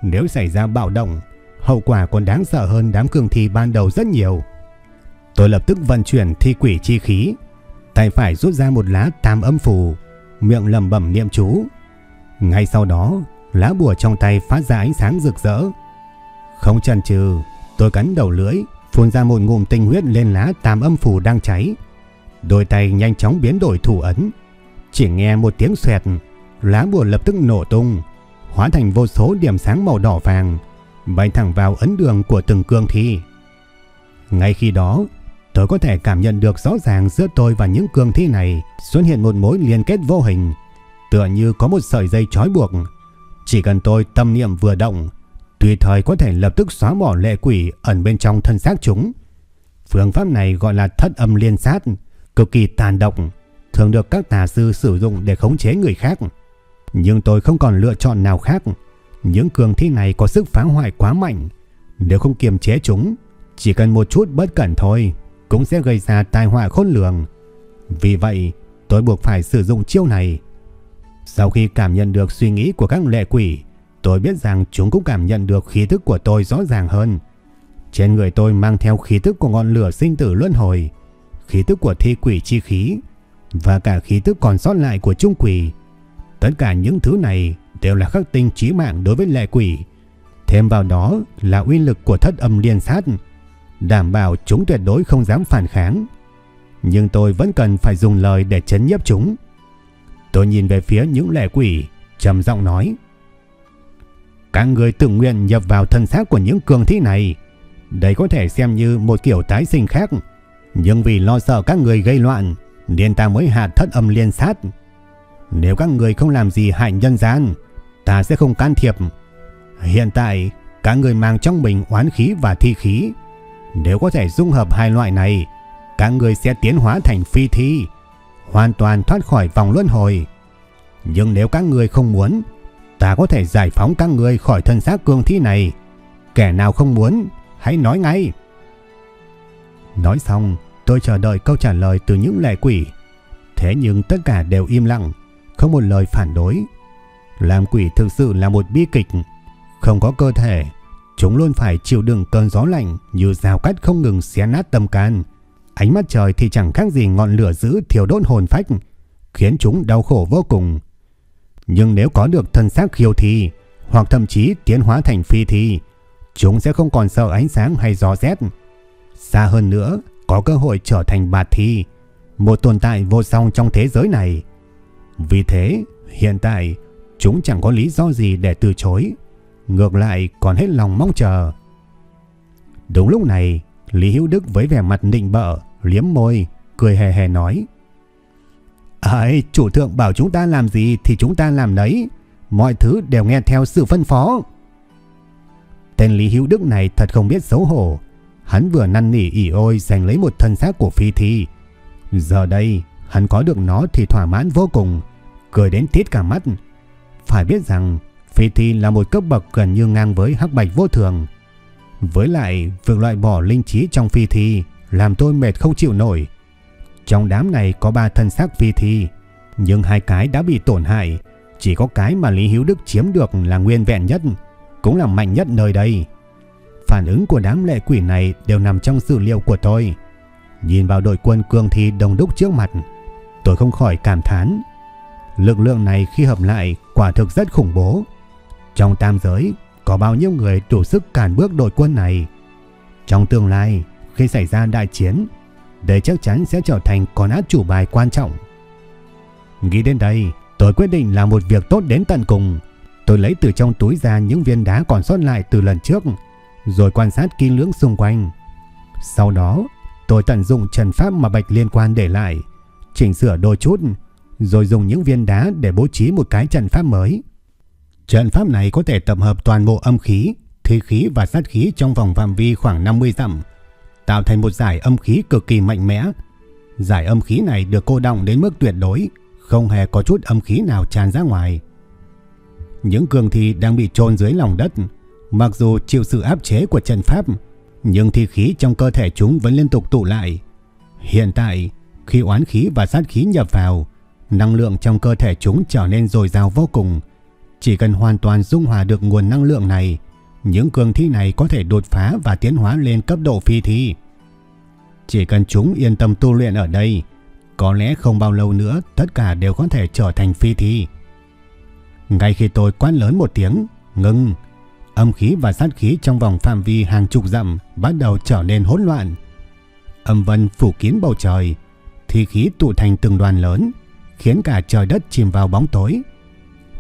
Nếu xảy ra bạo động, hậu quả còn đáng sợ hơn đám cường thi ban đầu rất nhiều. Tôi lập tức vận chuyển thi quỷ chi khí, tay phải rút ra một lá tam âm phù, miệng lẩm bẩm niệm chú. Ngay sau đó, lá bùa trong tay phát ra ánh sáng rực rỡ. Không chần chừ, tôi cắn đầu lưỡi, phun ra một ngụm tinh huyết lên lá tam âm phù đang cháy. Đôi tay nhanh chóng biến đổi thủ ấn. Chỉ nghe một tiếng xoẹt, lá bùa lập tức nổ tung, hóa thành vô số điểm sáng màu đỏ vàng, bay thẳng vào ấn đường của từng cương thi. Ngay khi đó, tôi có thể cảm nhận được rõ ràng giữa tôi và những cương thi này xuất hiện một mối liên kết vô hình, tựa như có một sợi dây trói buộc. Chỉ cần tôi tâm niệm vừa động, tùy thời có thể lập tức xóa bỏ lệ quỷ ẩn bên trong thân xác chúng. Phương pháp này gọi là thất âm liên sát, cực kỳ tàn độc, thường được các tà sư sử dụng để khống chế người khác. Nhưng tôi không còn lựa chọn nào khác. Những cường thi này có sức phá hoại quá mạnh. Nếu không kiềm chế chúng, chỉ cần một chút bất cẩn thôi, cũng sẽ gây ra tai họa khôn lường. Vì vậy, tôi buộc phải sử dụng chiêu này. Sau khi cảm nhận được suy nghĩ của các lệ quỷ, tôi biết rằng chúng cũng cảm nhận được khí thức của tôi rõ ràng hơn. Trên người tôi mang theo khí thức của ngọn lửa sinh tử luân hồi, khí thức của thi quỷ chi khí và cả khí thức còn sót lại của trung quỷ. Tất cả những thứ này đều là khắc tinh chí mạng đối với lệ quỷ. Thêm vào đó là uy lực của thất âm liên sát, đảm bảo chúng tuyệt đối không dám phản kháng. Nhưng tôi vẫn cần phải dùng lời để chấn nhiếp chúng. Tôi nhìn về phía những lệ quỷ, trầm giọng nói. Các người tự nguyện nhập vào thân xác của những cường thi này. Đây có thể xem như một kiểu tái sinh khác. Nhưng vì lo sợ các người gây loạn, nên ta mới hạ thất âm liên sát. Nếu các người không làm gì hại nhân gian, ta sẽ không can thiệp. Hiện tại, các người mang trong mình oán khí và thi khí. Nếu có thể dung hợp hai loại này, các người sẽ tiến hóa thành phi thi, hoàn toàn thoát khỏi vòng luân hồi. Nhưng nếu các người không muốn, ta có thể giải phóng các người khỏi thân xác cương thi này. Kẻ nào không muốn, hãy nói ngay. Nói xong, tôi chờ đợi câu trả lời từ những lệ quỷ. Thế nhưng tất cả đều im lặng, không một lời phản đối. Làm quỷ thực sự là một bi kịch. không có cơ thể, chúng luôn phải chịu đựng cơn gió lạnh như rào cắt không ngừng xé nát tâm can. Ánh mắt trời thì chẳng khác gì ngọn lửa giữ thiêu đốt hồn phách, khiến chúng đau khổ vô cùng. Nhưng nếu có được thân xác khiêu thi, hoặc thậm chí tiến hóa thành phi thi, chúng sẽ không còn sợ ánh sáng hay gió rét. Xa hơn nữa, có cơ hội trở thành bạt thi, một tồn tại vô song trong thế giới này. Vì thế, hiện tại, chúng chẳng có lý do gì để từ chối, ngược lại còn hết lòng mong chờ. Đúng lúc này, Lý Hữu Đức với vẻ mặt nịnh bợ, liếm môi, cười hề hề nói. Ấy, chủ thượng bảo chúng ta làm gì thì chúng ta làm đấy. Mọi thứ đều nghe theo sự phân phó. Tên Lý Hữu Đức này thật không biết xấu hổ. Hắn vừa năn nỉ ỉ ôi giành lấy một thân xác của phi thi. Giờ đây, hắn có được nó thì thỏa mãn vô cùng, cười đến tít cả mắt. Phải biết rằng, phi thi là một cấp bậc gần như ngang với hắc bạch vô thường. Với lại, việc loại bỏ linh trí trong phi thi làm tôi mệt không chịu nổi. Trong đám này có ba thân xác phi thi, nhưng hai cái đã bị tổn hại. Chỉ có cái mà Lý Hiếu Đức chiếm được là nguyên vẹn nhất, cũng là mạnh nhất nơi đây. Phản ứng của đám lệ quỷ này đều nằm trong dữ liệu của tôi. Nhìn vào đội quân cương thi đông đúc trước mặt, tôi không khỏi cảm thán. Lực lượng này khi hợp lại quả thực rất khủng bố. Trong tam giới, có bao nhiêu người đủ sức cản bước đội quân này? Trong tương lai, khi xảy ra đại chiến, đây chắc chắn sẽ trở thành con át chủ bài quan trọng. Nghĩ đến đây, tôi quyết định làm một việc tốt đến tận cùng. Tôi lấy từ trong túi ra những viên đá còn sót lại từ lần trước, rồi quan sát kỹ lưỡng xung quanh. Sau đó, tôi tận dụng trần pháp mà Bạch Liên Quan để lại, chỉnh sửa đôi chút, rồi dùng những viên đá để bố trí một cái trận pháp mới. Trận pháp này có thể tập hợp toàn bộ âm khí, thi khí và sát khí trong vòng phạm vi khoảng 50 dặm, tạo thành một giải âm khí cực kỳ mạnh mẽ. Giải âm khí này được cô động đến mức tuyệt đối, không hề có chút âm khí nào tràn ra ngoài. Những cường thi đang bị chôn dưới lòng đất, mặc dù chịu sự áp chế của trận pháp, nhưng thi khí trong cơ thể chúng vẫn liên tục tụ lại. Hiện tại, khi oán khí và sát khí nhập vào, năng lượng trong cơ thể chúng trở nên dồi dào vô cùng. Chỉ cần hoàn toàn dung hòa được nguồn năng lượng này, những cường thi này có thể đột phá và tiến hóa lên cấp độ phi thi. Chỉ cần chúng yên tâm tu luyện ở đây, có lẽ không bao lâu nữa tất cả đều có thể trở thành phi thi. Ngay khi tôi quát lớn một tiếng, ngưng, âm khí và sát khí trong vòng phạm vi hàng chục dặm bắt đầu trở nên hỗn loạn. Âm vân phủ kín bầu trời, thi khí tụ thành từng đoàn lớn, khiến cả trời đất chìm vào bóng tối.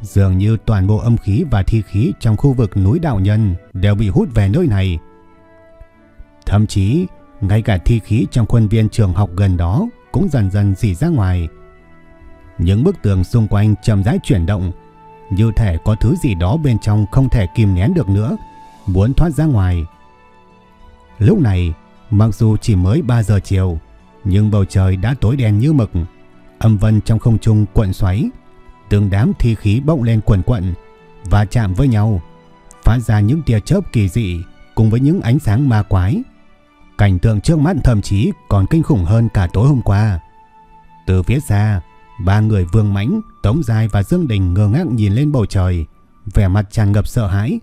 Dường như toàn bộ âm khí và thi khí trong khu vực núi đạo nhân đều bị hút về nơi này. Thậm chí, ngay cả thi khí trong khuôn viên trường học gần đó cũng dần dần dì ra ngoài. Những bức tường xung quanh chậm rãi chuyển động, như thể có thứ gì đó bên trong không thể kìm nén được nữa, muốn thoát ra ngoài. Lúc này, mặc dù chỉ mới 3 giờ chiều, nhưng bầu trời đã tối đen như mực, âm vân trong không trung cuộn xoáy, từng đám thi khí bỗng lên quần quận và chạm với nhau, phát ra những tia chớp kỳ dị cùng với những ánh sáng ma quái. Cảnh tượng trước mắt thậm chí còn kinh khủng hơn cả tối hôm qua. Từ phía xa, ba người Vương Mãnh, Tống Giai và Dương Đình ngơ ngác nhìn lên bầu trời, vẻ mặt tràn ngập sợ hãi.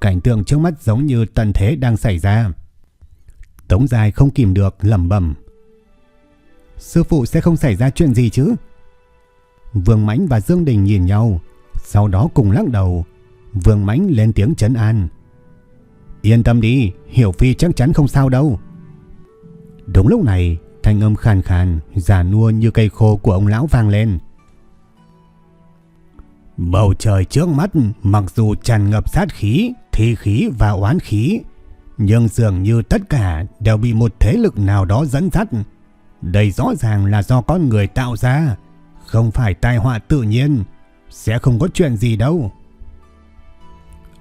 Cảnh tượng trước mắt giống như tận thế đang xảy ra. Tống Giai không kìm được lẩm bẩm. Sư phụ sẽ không xảy ra chuyện gì chứ? Vương Mãnh và Dương Đình nhìn nhau, sau đó cùng lắc đầu. Vương Mãnh lên tiếng trấn an. Yên tâm đi, Hiểu Phi chắc chắn không sao đâu. Đúng lúc này, thanh âm khàn khàn, giả nua như cây khô của ông lão vang lên. Bầu trời trước mắt mặc dù tràn ngập sát khí, thi khí và oán khí, nhưng dường như tất cả đều bị một thế lực nào đó dẫn dắt. Đây rõ ràng là do con người tạo ra, không phải tai họa tự nhiên, sẽ không có chuyện gì đâu.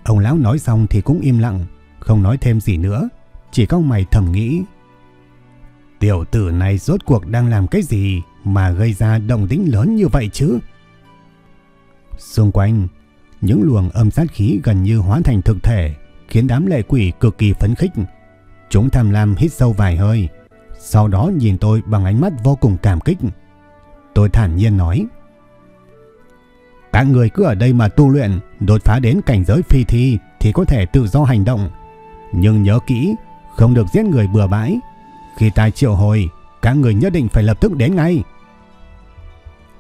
Ông lão nói xong thì cũng im lặng, không nói thêm gì nữa, chỉ có mày thầm nghĩ. Tiểu tử này rốt cuộc đang làm cái gì mà gây ra động tĩnh lớn như vậy chứ? Xung quanh, những luồng âm sát khí gần như hóa thành thực thể, khiến đám lệ quỷ cực kỳ phấn khích. Chúng tham lam hít sâu vài hơi, sau đó nhìn tôi bằng ánh mắt vô cùng cảm kích. Tôi thản nhiên nói. Các người cứ ở đây mà tu luyện, đột phá đến cảnh giới phi thi thì có thể tự do hành động. Nhưng nhớ kỹ, không được giết người bừa bãi. Khi ta triệu hồi, các người nhất định phải lập tức đến ngay.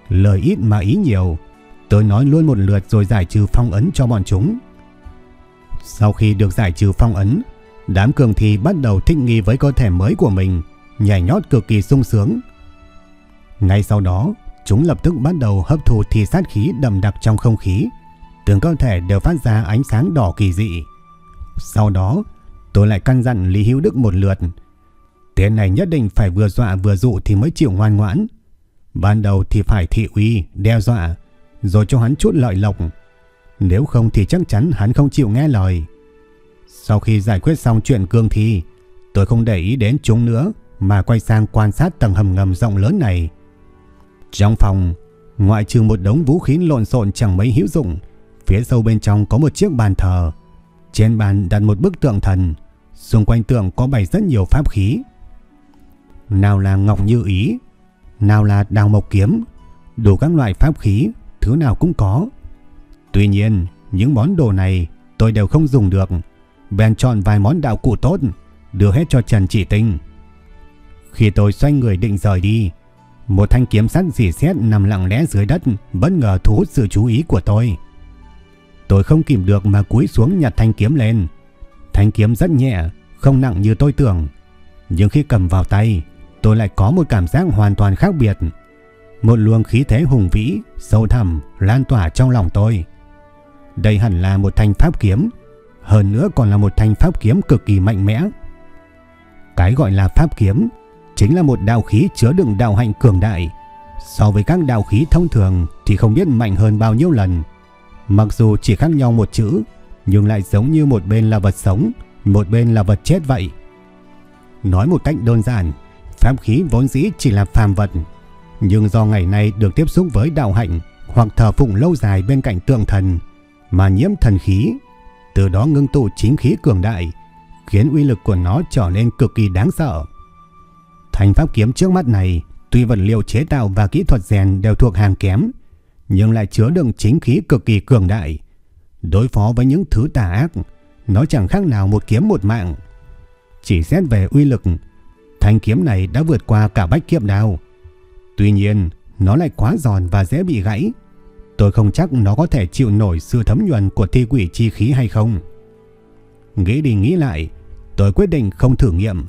Lời ít mà ý nhiều, tôi nói luôn một lượt rồi giải trừ phong ấn cho bọn chúng. Sau khi được giải trừ phong ấn, đám cường thi bắt đầu thích nghi với cơ thể mới của mình, nhảy nhót cực kỳ sung sướng. Ngay sau đó, chúng lập tức bắt đầu hấp thụ thi sát khí đậm đặc trong không khí, từng cơ thể đều phát ra ánh sáng đỏ kỳ dị. Sau đó, tôi lại căn dặn Lý Hữu Đức một lượt. Tên này nhất định phải vừa dọa vừa dụ thì mới chịu ngoan ngoãn. Ban đầu thì phải thị uy, đe dọa, rồi cho hắn chút lợi lộc. Nếu không thì chắc chắn hắn không chịu nghe lời. Sau khi giải quyết xong chuyện cương thi, tôi không để ý đến chúng nữa mà quay sang quan sát tầng hầm ngầm rộng lớn này. Trong phòng, ngoại trừ một đống vũ khí lộn xộn chẳng mấy hữu dụng, phía sâu bên trong có một chiếc bàn thờ. Trên bàn đặt một bức tượng thần, xung quanh tượng có bày rất nhiều pháp khí. Nào là ngọc như ý, nào là đào mộc kiếm, đủ các loại pháp khí, thứ nào cũng có. Tuy nhiên, những món đồ này tôi đều không dùng được, bèn chọn vài món đạo cụ tốt, đưa hết cho Trần Chỉ Tinh. Khi tôi xoay người định rời đi, một thanh kiếm sắc dì xét nằm lặng lẽ dưới đất bất ngờ thu hút sự chú ý của tôi. Tôi không kìm được mà cúi xuống nhặt thanh kiếm lên. Thanh kiếm rất nhẹ, không nặng như tôi tưởng. Nhưng khi cầm vào tay, tôi lại có một cảm giác hoàn toàn khác biệt. Một luồng khí thế hùng vĩ, sâu thẳm lan tỏa trong lòng tôi. Đây hẳn là một thanh pháp kiếm, hơn nữa còn là một thanh pháp kiếm cực kỳ mạnh mẽ. Cái gọi là pháp kiếm chính là một đào khí chứa đựng đào hạnh cường đại. So với các đào khí thông thường thì không biết mạnh hơn bao nhiêu lần. Mặc dù chỉ khác nhau một chữ, nhưng lại giống như một bên là vật sống, một bên là vật chết vậy. Nói một cách đơn giản, pháp khí vốn dĩ chỉ là phàm vật, nhưng do ngày nay được tiếp xúc với đạo hạnh hoặc thờ phụng lâu dài bên cạnh tượng thần mà nhiễm thần khí, từ đó ngưng tụ chính khí cường đại, khiến uy lực của nó trở nên cực kỳ đáng sợ. Thanh pháp kiếm trước mắt này, tuy vật liệu chế tạo và kỹ thuật rèn đều thuộc hàng kém, nhưng lại chứa đựng chính khí cực kỳ cường đại. Đối phó với những thứ tà ác, nó chẳng khác nào một kiếm một mạng. Chỉ xét về uy lực, thanh kiếm này đã vượt qua cả bách kiếp đao. Tuy nhiên, nó lại quá giòn và dễ bị gãy. Tôi không chắc nó có thể chịu nổi sự thấm nhuần của thi quỷ chi khí hay không. Nghĩ đi nghĩ lại, tôi quyết định không thử nghiệm.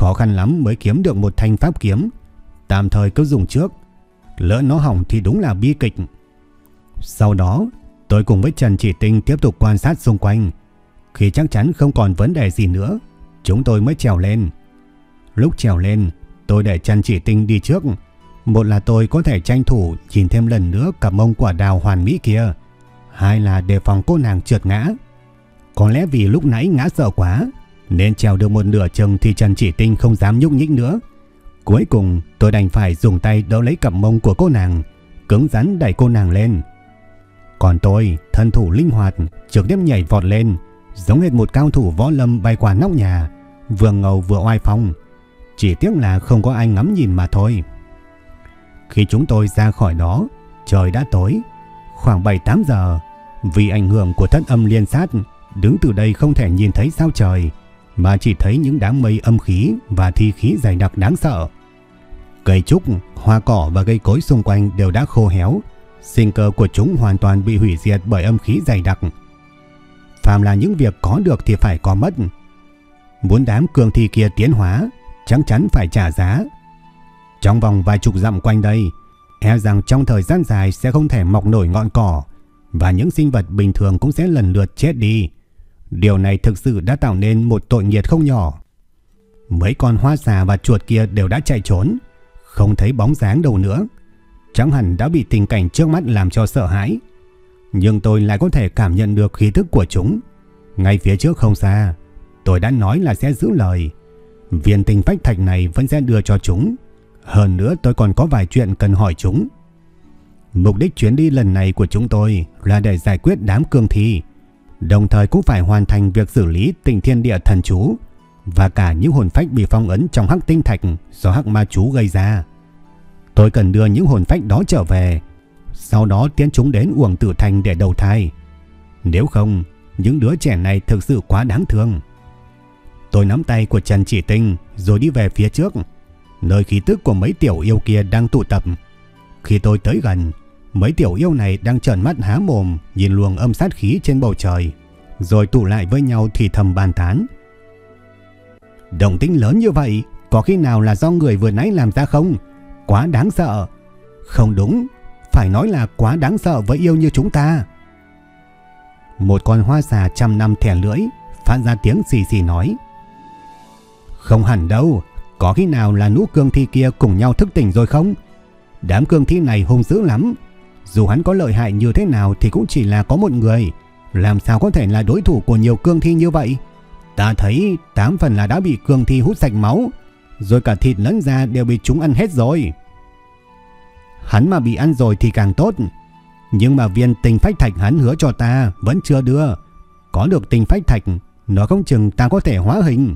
Khó khăn lắm mới kiếm được một thanh pháp kiếm. Tạm thời cứ dùng trước. Lỡ nó hỏng thì đúng là bi kịch. Sau đó, tôi cùng với Trần Chỉ Tinh tiếp tục quan sát xung quanh. Khi chắc chắn không còn vấn đề gì nữa, chúng tôi mới trèo lên. Lúc trèo lên, tôi để Trần Chỉ Tinh đi trước. Một là tôi có thể tranh thủ nhìn thêm lần nữa cặp mông quả đào hoàn mỹ kia. Hai là đề phòng cô nàng trượt ngã. Có lẽ vì lúc nãy ngã sợ quá, nên trèo được một nửa chừng thì Trần Chỉ Tinh không dám nhúc nhích nữa. Cuối cùng tôi đành phải dùng tay đỡ lấy cặp mông của cô nàng, cứng rắn đẩy cô nàng lên. Còn tôi, thân thủ linh hoạt, trực tiếp nhảy vọt lên, giống hệt một cao thủ võ lâm bay qua nóc nhà, vừa ngầu vừa oai phong. Chỉ tiếc là không có ai ngắm nhìn mà thôi. Khi chúng tôi ra khỏi đó, trời đã tối, khoảng 7-8 giờ. Vì ảnh hưởng của thất âm liên sát, đứng từ đây không thể nhìn thấy sao trời, mà chỉ thấy những đám mây âm khí và thi khí dày đặc đáng sợ. Cây trúc, hoa cỏ và cây cối xung quanh đều đã khô héo, sinh cơ của chúng hoàn toàn bị hủy diệt bởi âm khí dày đặc. Phàm là những việc có được thì phải có mất. Muốn đám cường thi kia tiến hóa, chắc chắn phải trả giá. Trong vòng vài chục dặm quanh đây, e rằng trong thời gian dài sẽ không thể mọc nổi ngọn cỏ, và những sinh vật bình thường cũng sẽ lần lượt chết đi. Điều này thực sự đã tạo nên một tội nghiệt không nhỏ. Mấy con hoa xà và chuột kia đều đã chạy trốn, không thấy bóng dáng đâu nữa. Chẳng hẳn đã bị tình cảnh trước mắt làm cho sợ hãi. Nhưng tôi lại có thể cảm nhận được khí thức của chúng. Ngay phía trước không xa, tôi đã nói là sẽ giữ lời. Viên tinh phách thạch này vẫn sẽ đưa cho chúng. Hơn nữa tôi còn có vài chuyện cần hỏi chúng. Mục đích chuyến đi lần này của chúng tôi là để giải quyết đám cương thi Đồng thời cũng phải hoàn thành việc xử lý tình thiên địa thần chú và cả những hồn phách bị phong ấn trong hắc tinh thạch do hắc ma chú gây ra. Tôi cần đưa những hồn phách đó trở về. sau đó tiến chúng đến uổng tử thành để đầu thai. Nếu không, những đứa trẻ này thực sự quá đáng thương. Tôi nắm tay của Trần Chỉ Tinh rồi đi về phía trước, nơi khí tức của mấy tiểu yêu kia đang tụ tập. Khi tôi tới gần, mấy tiểu yêu này đang trợn mắt há mồm nhìn luồng âm sát khí trên bầu trời, rồi tụ lại với nhau thì thầm bàn tán. Động tĩnh lớn như vậy, có khi nào là do người vừa nãy làm ra không? Quá đáng sợ. Không đúng, phải nói là quá đáng sợ với yêu như chúng ta. Một con hoa xà trăm năm thẻ lưỡi, phát ra tiếng xì xì nói. Không hẳn đâu, có khi nào là nũ cương thi kia cùng nhau thức tỉnh rồi không? Đám cương thi này hung dữ lắm. Dù hắn có lợi hại như thế nào thì cũng chỉ là có một người. Làm sao có thể là đối thủ của nhiều cương thi như vậy? Ta thấy tám phần là đã bị cương thi hút sạch máu. Rồi cả thịt lẫn da đều bị chúng ăn hết rồi. Hắn mà bị ăn rồi thì càng tốt. Nhưng mà viên tình phách thạch hắn hứa cho ta vẫn chưa đưa. Có được tình phách thạch, nó không chừng ta có thể hóa hình.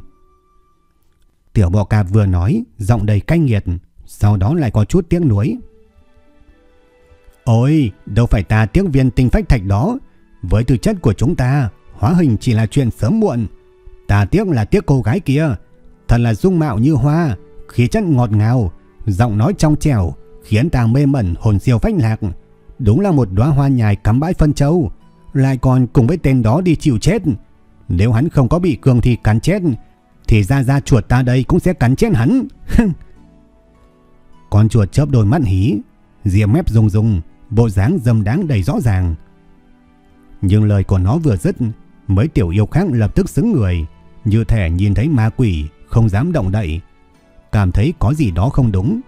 Tiểu bò cạp vừa nói, giọng đầy cay nghiệt, sau đó lại có chút tiếng nuối. Ôi, đâu phải ta tiếc viên tinh phách thạch đó. Với tư chất của chúng ta, hóa hình chỉ là chuyện sớm muộn. Ta tiếc là tiếc cô gái kia. Thật là dung mạo như hoa, khí chất ngọt ngào, giọng nói trong trẻo, khiến ta mê mẩn hồn siêu phách lạc. Đúng là một đóa hoa nhài cắm bãi phân châu, lại còn cùng với tên đó đi chịu chết. Nếu hắn không có bị cường thì cắn chết, thì ra ra chuột ta đây cũng sẽ cắn chết hắn. Con chuột chớp đôi mắt hí, ria mép rung rung, bộ dáng dâm đáng đầy rõ ràng. Nhưng lời của nó vừa dứt, mấy tiểu yêu khác lập tức xứng người, như thể nhìn thấy ma quỷ, không dám động đậy, cảm thấy có gì đó không đúng.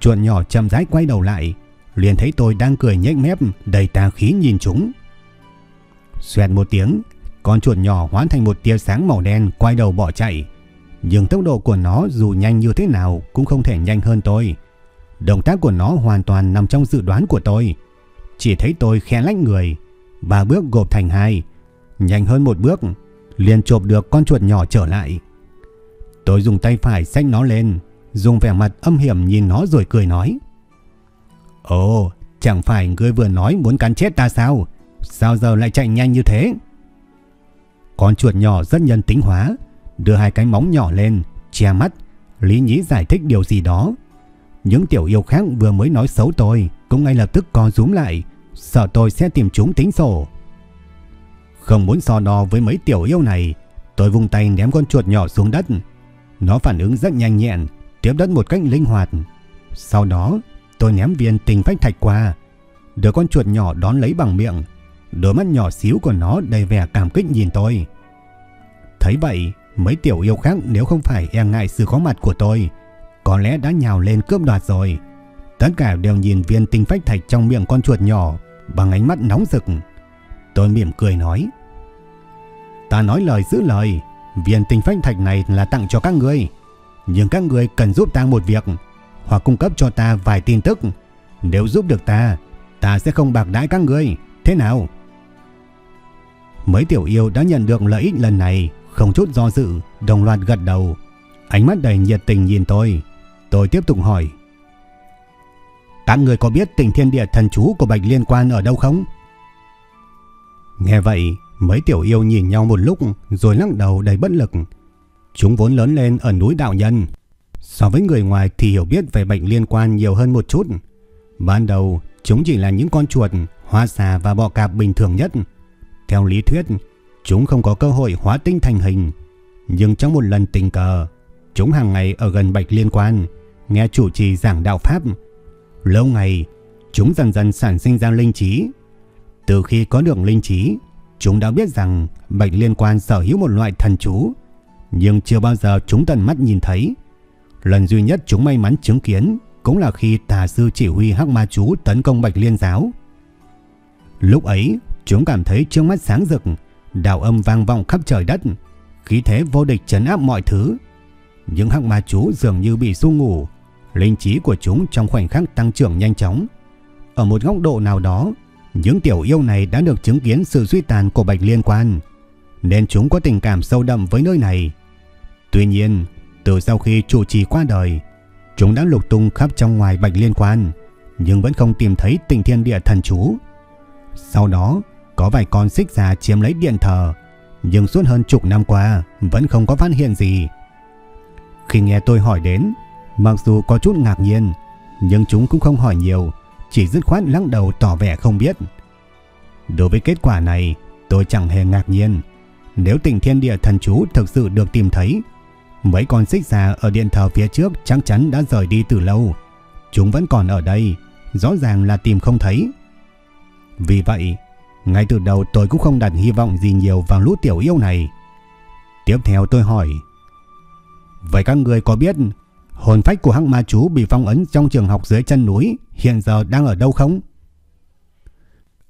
Chuột nhỏ chậm rãi quay đầu lại, liền thấy tôi đang cười nhếch mép, đầy tà khí nhìn chúng. Xoẹt một tiếng, con chuột nhỏ hóa thành một tia sáng màu đen quay đầu bỏ chạy. Nhưng tốc độ của nó dù nhanh như thế nào cũng không thể nhanh hơn tôi. Động tác của nó hoàn toàn nằm trong dự đoán của tôi. Chỉ thấy tôi khẽ lách người, ba bước gộp thành hai, nhanh hơn một bước, liền chộp được con chuột nhỏ trở lại. Tôi dùng tay phải xách nó lên, dùng vẻ mặt âm hiểm nhìn nó rồi cười nói. Ồ, chẳng phải ngươi vừa nói muốn cắn chết ta sao? Sao giờ lại chạy nhanh như thế? Con chuột nhỏ rất nhân tính hóa, đưa hai cái móng nhỏ lên, che mắt, lý nhí giải thích điều gì đó. Những tiểu yêu khác vừa mới nói xấu tôi, cũng ngay lập tức co rúm lại, sợ tôi sẽ tìm chúng tính sổ. Không muốn so đo với mấy tiểu yêu này, tôi vung tay ném con chuột nhỏ xuống đất. Nó phản ứng rất nhanh nhẹn, tiếp đất một cách linh hoạt. Sau đó, tôi ném viên tình phách thạch qua, đưa con chuột nhỏ đón lấy bằng miệng, Đôi mắt nhỏ xíu của nó đầy vẻ cảm kích nhìn tôi. Thấy vậy, mấy tiểu yêu khác nếu không phải e ngại sự có mặt của tôi, có lẽ đã nhào lên cướp đoạt rồi. Tất cả đều nhìn viên tinh phách thạch trong miệng con chuột nhỏ bằng ánh mắt nóng rực. Tôi mỉm cười nói. Ta nói lời giữ lời, viên tinh phách thạch này là tặng cho các ngươi. Nhưng các ngươi cần giúp ta một việc, hoặc cung cấp cho ta vài tin tức. Nếu giúp được ta, ta sẽ không bạc đãi các ngươi. Thế nào? Mấy tiểu yêu đã nhận được lợi ích lần này, không chút do dự, đồng loạt gật đầu. Ánh mắt đầy nhiệt tình nhìn tôi. Tôi tiếp tục hỏi. Các người có biết tình thiên địa thần chú của Bạch Liên Quan ở đâu không? Nghe vậy, mấy tiểu yêu nhìn nhau một lúc rồi lắc đầu đầy bất lực. Chúng vốn lớn lên ở núi Đạo Nhân. So với người ngoài thì hiểu biết về Bạch Liên Quan nhiều hơn một chút. Ban đầu, chúng chỉ là những con chuột, hoa xà và bọ cạp bình thường nhất. Theo lý thuyết, chúng không có cơ hội hóa tinh thành hình. Nhưng trong một lần tình cờ, chúng hàng ngày ở gần Bạch Liên Quan, nghe chủ trì giảng đạo Pháp. Lâu ngày, chúng dần dần sản sinh ra linh trí. Từ khi có được linh trí, chúng đã biết rằng Bạch Liên Quan sở hữu một loại thần chú, nhưng chưa bao giờ chúng tận mắt nhìn thấy. Lần duy nhất chúng may mắn chứng kiến cũng là khi tà sư chỉ huy hắc ma chú tấn công Bạch Liên giáo. Lúc ấy, Chúng cảm thấy trước mắt sáng rực, đạo âm vang vọng khắp trời đất, khí thế vô địch trấn áp mọi thứ. Những hắc ma chú dường như bị su ngủ, linh trí của chúng trong khoảnh khắc tăng trưởng nhanh chóng. Ở một góc độ nào đó, những tiểu yêu này đã được chứng kiến sự suy tàn của Bạch Liên Quan, nên chúng có tình cảm sâu đậm với nơi này. Tuy nhiên, từ sau khi chủ trì qua đời, chúng đã lục tung khắp trong ngoài Bạch Liên Quan, nhưng vẫn không tìm thấy tình thiên địa thần chú. Sau đó, có vài con xích già chiếm lấy điện thờ, nhưng suốt hơn chục năm qua vẫn không có phát hiện gì. Khi nghe tôi hỏi đến, mặc dù có chút ngạc nhiên, nhưng chúng cũng không hỏi nhiều, chỉ dứt khoát lắc đầu tỏ vẻ không biết. Đối với kết quả này, tôi chẳng hề ngạc nhiên. Nếu tình thiên địa thần chú thực sự được tìm thấy, mấy con xích già ở điện thờ phía trước chắc chắn đã rời đi từ lâu. Chúng vẫn còn ở đây, rõ ràng là tìm không thấy. Vì vậy, ngay từ đầu tôi cũng không đặt hy vọng gì nhiều vào lũ tiểu yêu này. Tiếp theo tôi hỏi, Vậy các người có biết hồn phách của hắc ma chú bị phong ấn trong trường học dưới chân núi hiện giờ đang ở đâu không?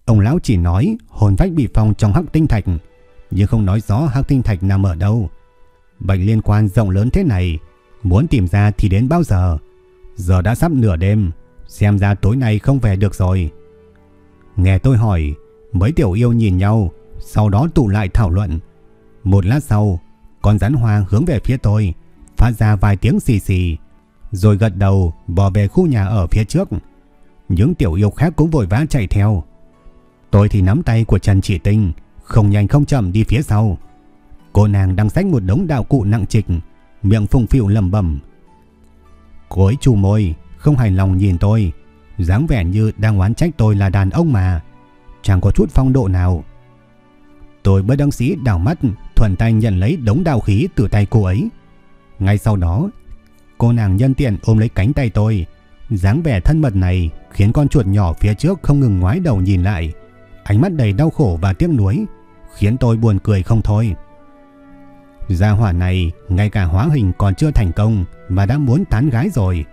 Ông lão chỉ nói hồn phách bị phong trong hắc tinh thạch, nhưng không nói rõ hắc tinh thạch nằm ở đâu. Bệnh liên quan rộng lớn thế này, muốn tìm ra thì đến bao giờ? Giờ đã sắp nửa đêm, xem ra tối nay không về được rồi. Nghe tôi hỏi, mấy tiểu yêu nhìn nhau, sau đó tụ lại thảo luận. Một lát sau, con rắn hoa hướng về phía tôi, phát ra vài tiếng xì xì, rồi gật đầu bò về khu nhà ở phía trước. Những tiểu yêu khác cũng vội vã chạy theo. Tôi thì nắm tay của Trần Chỉ Tinh, không nhanh không chậm đi phía sau. Cô nàng đang xách một đống đạo cụ nặng trịch, miệng phùng phịu lầm bẩm. Cô ấy chu môi, không hài lòng nhìn tôi, dáng vẻ như đang oán trách tôi là đàn ông mà, chẳng có chút phong độ nào. Tôi bất đăng sĩ đảo mắt, thuần tay nhận lấy đống đạo khí từ tay cô ấy. Ngay sau đó, cô nàng nhân tiện ôm lấy cánh tay tôi, dáng vẻ thân mật này khiến con chuột nhỏ phía trước không ngừng ngoái đầu nhìn lại, ánh mắt đầy đau khổ và tiếc nuối, khiến tôi buồn cười không thôi. Gia hỏa này ngay cả hóa hình còn chưa thành công mà đã muốn tán gái rồi.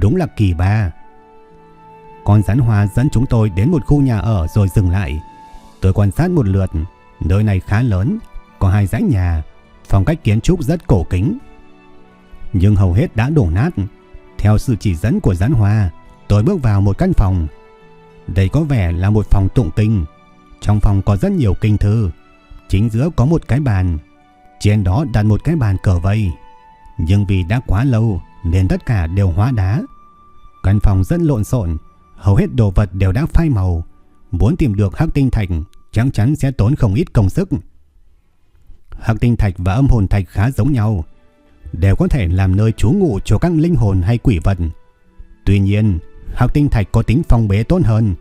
Đúng là kỳ ba. Con rắn hoa dẫn chúng tôi đến một khu nhà ở rồi dừng lại. Tôi quan sát một lượt, nơi này khá lớn, có hai dãy nhà, phong cách kiến trúc rất cổ kính. Nhưng hầu hết đã đổ nát. Theo sự chỉ dẫn của Gián hoa, tôi bước vào một căn phòng. Đây có vẻ là một phòng tụng kinh. Trong phòng có rất nhiều kinh thư. Chính giữa có một cái bàn. Trên đó đặt một cái bàn cờ vây. Nhưng vì đã quá lâu nên tất cả đều hóa đá. Căn phòng rất lộn xộn, hầu hết đồ vật đều đã phai màu. Muốn tìm được hắc tinh thạch chắc chắn sẽ tốn không ít công sức. Hắc tinh thạch và âm hồn thạch khá giống nhau, đều có thể làm nơi trú ngụ cho các linh hồn hay quỷ vật. Tuy nhiên, hắc tinh thạch có tính phong bế tốt hơn,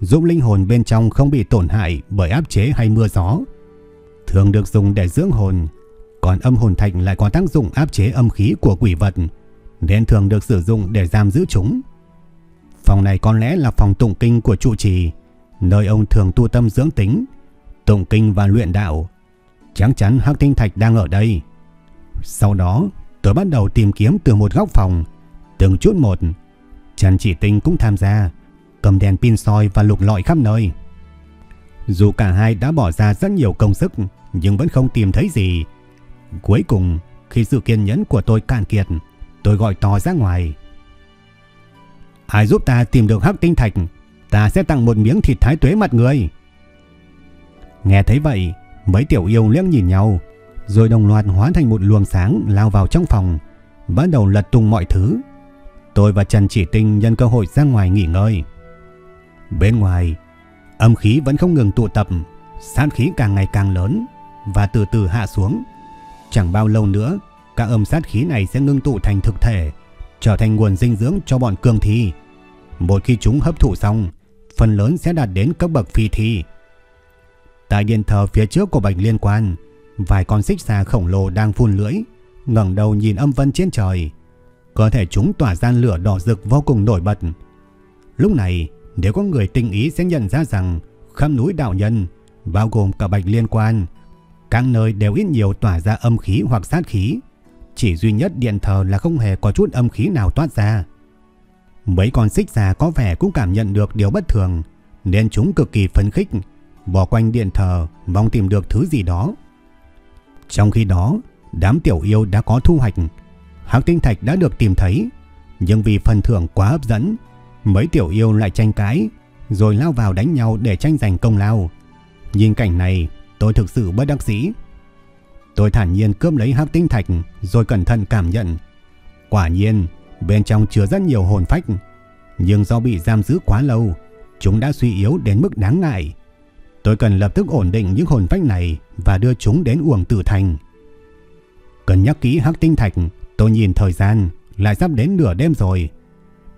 giúp linh hồn bên trong không bị tổn hại bởi áp chế hay mưa gió. Thường được dùng để dưỡng hồn, còn âm hồn thạch lại có tác dụng áp chế âm khí của quỷ vật, nên thường được sử dụng để giam giữ chúng. Phòng này có lẽ là phòng tụng kinh của trụ trì, nơi ông thường tu tâm dưỡng tính, tụng kinh và luyện đạo. Chắc chắn Hắc Tinh Thạch đang ở đây. Sau đó, tôi bắt đầu tìm kiếm từ một góc phòng, từng chút một. Trần Chỉ Tinh cũng tham gia, cầm đèn pin soi và lục lọi khắp nơi. Dù cả hai đã bỏ ra rất nhiều công sức, nhưng vẫn không tìm thấy gì. Cuối cùng, khi sự kiên nhẫn của tôi cạn kiệt, tôi gọi to ra ngoài. Ai giúp ta tìm được hắc tinh thạch, ta sẽ tặng một miếng thịt thái tuế mặt người. Nghe thấy vậy, mấy tiểu yêu liếc nhìn nhau, rồi đồng loạt hóa thành một luồng sáng lao vào trong phòng, bắt đầu lật tung mọi thứ. Tôi và Trần Chỉ Tinh nhân cơ hội ra ngoài nghỉ ngơi. Bên ngoài, âm khí vẫn không ngừng tụ tập, sát khí càng ngày càng lớn và từ từ hạ xuống. Chẳng bao lâu nữa, các âm sát khí này sẽ ngưng tụ thành thực thể, trở thành nguồn dinh dưỡng cho bọn cương thi. Một khi chúng hấp thụ xong, phần lớn sẽ đạt đến cấp bậc phi thi. Tại điện thờ phía trước của Bạch Liên Quan, vài con xích xà khổng lồ đang phun lưỡi, ngẩng đầu nhìn âm vân trên trời. có thể chúng tỏa ra lửa đỏ rực vô cùng nổi bật. Lúc này, nếu có người tinh ý sẽ nhận ra rằng khắp núi đạo nhân, bao gồm cả Bạch Liên Quan, các nơi đều ít nhiều tỏa ra âm khí hoặc sát khí. Chỉ duy nhất điện thờ là không hề có chút âm khí nào toát ra. Mấy con xích già có vẻ cũng cảm nhận được điều bất thường, nên chúng cực kỳ phấn khích, bỏ quanh điện thờ mong tìm được thứ gì đó. Trong khi đó, đám tiểu yêu đã có thu hoạch. Hắc tinh thạch đã được tìm thấy, nhưng vì phần thưởng quá hấp dẫn, mấy tiểu yêu lại tranh cãi, rồi lao vào đánh nhau để tranh giành công lao. Nhìn cảnh này, tôi thực sự bất đắc dĩ. Tôi thản nhiên cướp lấy hắc tinh thạch rồi cẩn thận cảm nhận. Quả nhiên, bên trong chứa rất nhiều hồn phách. Nhưng do bị giam giữ quá lâu, chúng đã suy yếu đến mức đáng ngại. Tôi cần lập tức ổn định những hồn phách này và đưa chúng đến uổng tử thành. Cần nhắc kỹ hắc tinh thạch, tôi nhìn thời gian, lại sắp đến nửa đêm rồi.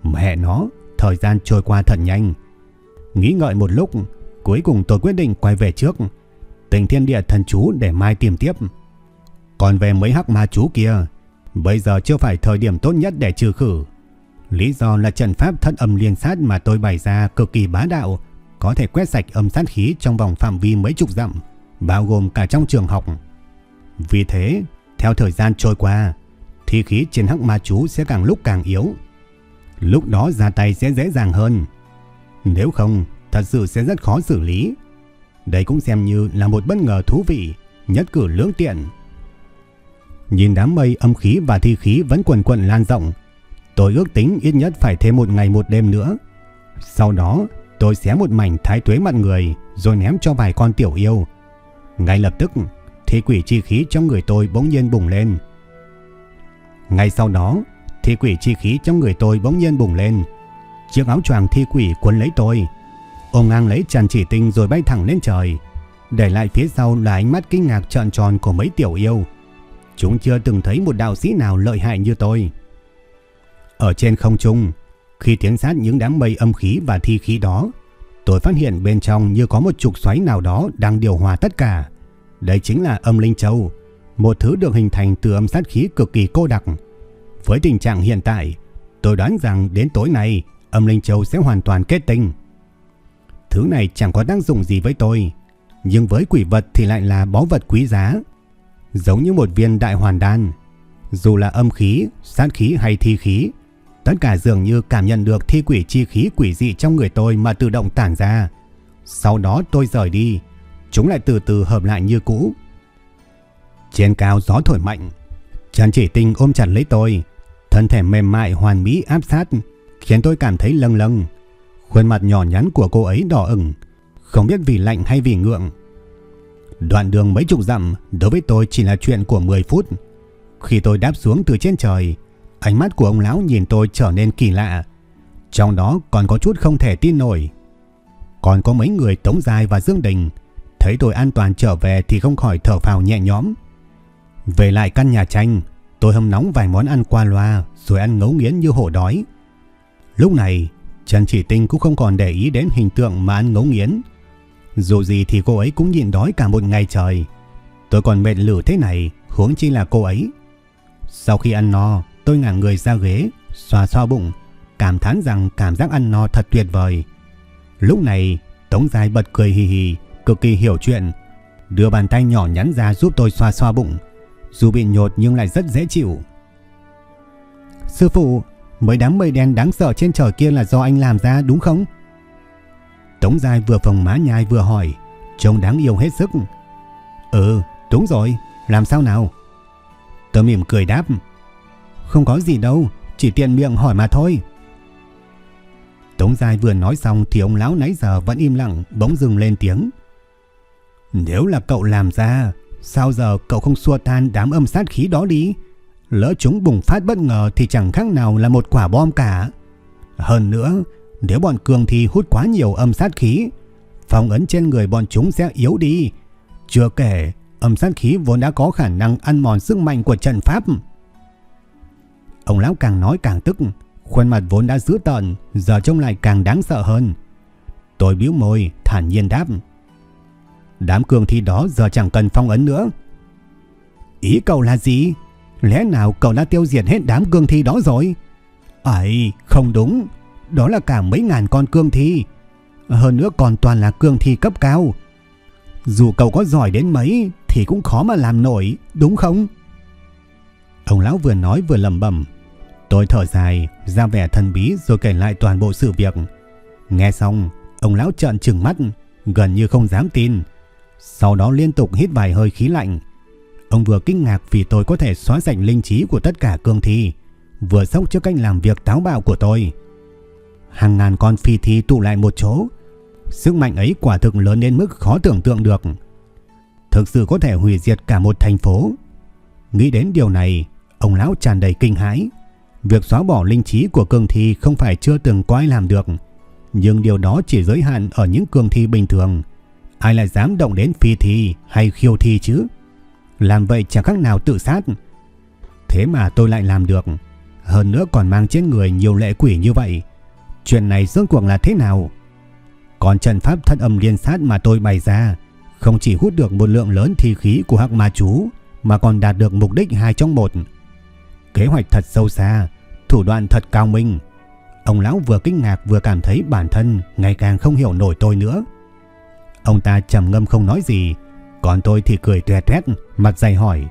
Mẹ nó, thời gian trôi qua thật nhanh. Nghĩ ngợi một lúc, cuối cùng tôi quyết định quay về trước. Tình thiên địa thần chú để mai tìm tiếp. Còn về mấy hắc ma chú kia, bây giờ chưa phải thời điểm tốt nhất để trừ khử. Lý do là trận pháp thất âm liên sát mà tôi bày ra cực kỳ bá đạo, có thể quét sạch âm sát khí trong vòng phạm vi mấy chục dặm, bao gồm cả trong trường học. Vì thế, theo thời gian trôi qua, thì khí trên hắc ma chú sẽ càng lúc càng yếu. Lúc đó ra tay sẽ dễ dàng hơn. Nếu không, thật sự sẽ rất khó xử lý. Đây cũng xem như là một bất ngờ thú vị, nhất cử lưỡng tiện. Nhìn đám mây âm khí và thi khí vẫn quần quần lan rộng, tôi ước tính ít nhất phải thêm một ngày một đêm nữa. Sau đó, tôi xé một mảnh thái tuế mặt người rồi ném cho vài con tiểu yêu. Ngay lập tức, thi quỷ chi khí trong người tôi bỗng nhiên bùng lên. Ngay sau đó, thi quỷ chi khí trong người tôi bỗng nhiên bùng lên. Chiếc áo choàng thi quỷ cuốn lấy tôi, Ông ngang lấy tràn chỉ tinh rồi bay thẳng lên trời. Để lại phía sau là ánh mắt kinh ngạc tròn tròn của mấy tiểu yêu. Chúng chưa từng thấy một đạo sĩ nào lợi hại như tôi. Ở trên không trung, khi tiến sát những đám mây âm khí và thi khí đó, tôi phát hiện bên trong như có một trục xoáy nào đó đang điều hòa tất cả. Đây chính là âm linh châu, một thứ được hình thành từ âm sát khí cực kỳ cô đặc. Với tình trạng hiện tại, tôi đoán rằng đến tối nay, âm linh châu sẽ hoàn toàn kết tinh. Thứ này chẳng có tác dụng gì với tôi, nhưng với quỷ vật thì lại là báu vật quý giá, giống như một viên đại hoàn đan. Dù là âm khí, sát khí hay thi khí, tất cả dường như cảm nhận được thi quỷ chi khí quỷ dị trong người tôi mà tự động tản ra. Sau đó tôi rời đi, chúng lại từ từ hợp lại như cũ. Trên cao gió thổi mạnh, Trần Chỉ Tinh ôm chặt lấy tôi, thân thể mềm mại hoàn mỹ áp sát, khiến tôi cảm thấy lâng lâng. Khuôn mặt nhỏ nhắn của cô ấy đỏ ửng, không biết vì lạnh hay vì ngượng. Đoạn đường mấy chục dặm đối với tôi chỉ là chuyện của 10 phút. Khi tôi đáp xuống từ trên trời, ánh mắt của ông lão nhìn tôi trở nên kỳ lạ. Trong đó còn có chút không thể tin nổi. Còn có mấy người Tống Dài và Dương Đình thấy tôi an toàn trở về thì không khỏi thở phào nhẹ nhõm. Về lại căn nhà tranh, tôi hâm nóng vài món ăn qua loa rồi ăn ngấu nghiến như hổ đói. Lúc này, Trần Chỉ Tinh cũng không còn để ý đến hình tượng mà ăn ngấu nghiến. Dù gì thì cô ấy cũng nhịn đói cả một ngày trời. Tôi còn mệt lử thế này, huống chi là cô ấy. Sau khi ăn no, tôi ngả người ra ghế, xoa xoa bụng, cảm thán rằng cảm giác ăn no thật tuyệt vời. Lúc này, Tống Giai bật cười hì hì, cực kỳ hiểu chuyện, đưa bàn tay nhỏ nhắn ra giúp tôi xoa xoa bụng, dù bị nhột nhưng lại rất dễ chịu. Sư phụ, mấy đám mây đen đáng sợ trên trời kia là do anh làm ra đúng không? Tống Giai vừa phòng má nhai vừa hỏi, trông đáng yêu hết sức. Ừ, đúng rồi, làm sao nào? Tôi mỉm cười đáp. Không có gì đâu, chỉ tiện miệng hỏi mà thôi. Tống Giai vừa nói xong thì ông lão nãy giờ vẫn im lặng, bỗng dừng lên tiếng. Nếu là cậu làm ra, sao giờ cậu không xua tan đám âm sát khí đó đi? Lỡ chúng bùng phát bất ngờ thì chẳng khác nào là một quả bom cả. Hơn nữa, nếu bọn cường thì hút quá nhiều âm sát khí, phong ấn trên người bọn chúng sẽ yếu đi. Chưa kể, âm sát khí vốn đã có khả năng ăn mòn sức mạnh của trận pháp. Ông lão càng nói càng tức, khuôn mặt vốn đã dữ tợn, giờ trông lại càng đáng sợ hơn. Tôi bĩu môi, thản nhiên đáp. Đám cường thi đó giờ chẳng cần phong ấn nữa. Ý cậu là gì? Lẽ nào cậu đã tiêu diệt hết đám cương thi đó rồi? Ấy, không đúng. Đó là cả mấy ngàn con cương thi. Hơn nữa còn toàn là cương thi cấp cao. Dù cậu có giỏi đến mấy thì cũng khó mà làm nổi, đúng không? Ông lão vừa nói vừa lầm bẩm. Tôi thở dài, ra vẻ thần bí rồi kể lại toàn bộ sự việc. Nghe xong, ông lão trợn trừng mắt, gần như không dám tin. Sau đó liên tục hít vài hơi khí lạnh. Ông vừa kinh ngạc vì tôi có thể xóa sạch linh trí của tất cả cương thi, vừa sốc trước cách làm việc táo bạo của tôi. Hàng ngàn con phi thi tụ lại một chỗ, sức mạnh ấy quả thực lớn đến mức khó tưởng tượng được. Thực sự có thể hủy diệt cả một thành phố. Nghĩ đến điều này, ông lão tràn đầy kinh hãi. Việc xóa bỏ linh trí của cường thi không phải chưa từng có ai làm được, nhưng điều đó chỉ giới hạn ở những cường thi bình thường. Ai lại dám động đến phi thi hay khiêu thi chứ? Làm vậy chẳng khác nào tự sát. Thế mà tôi lại làm được. Hơn nữa còn mang trên người nhiều lệ quỷ như vậy. Chuyện này rốt cuộc là thế nào? Còn trận pháp thất âm liên sát mà tôi bày ra không chỉ hút được một lượng lớn thi khí của hắc ma chú mà còn đạt được mục đích hai trong một. Kế hoạch thật sâu xa, thủ đoạn thật cao minh. Ông lão vừa kinh ngạc vừa cảm thấy bản thân ngày càng không hiểu nổi tôi nữa. Ông ta trầm ngâm không nói gì, còn tôi thì cười tuét tuét, mặt dày hỏi.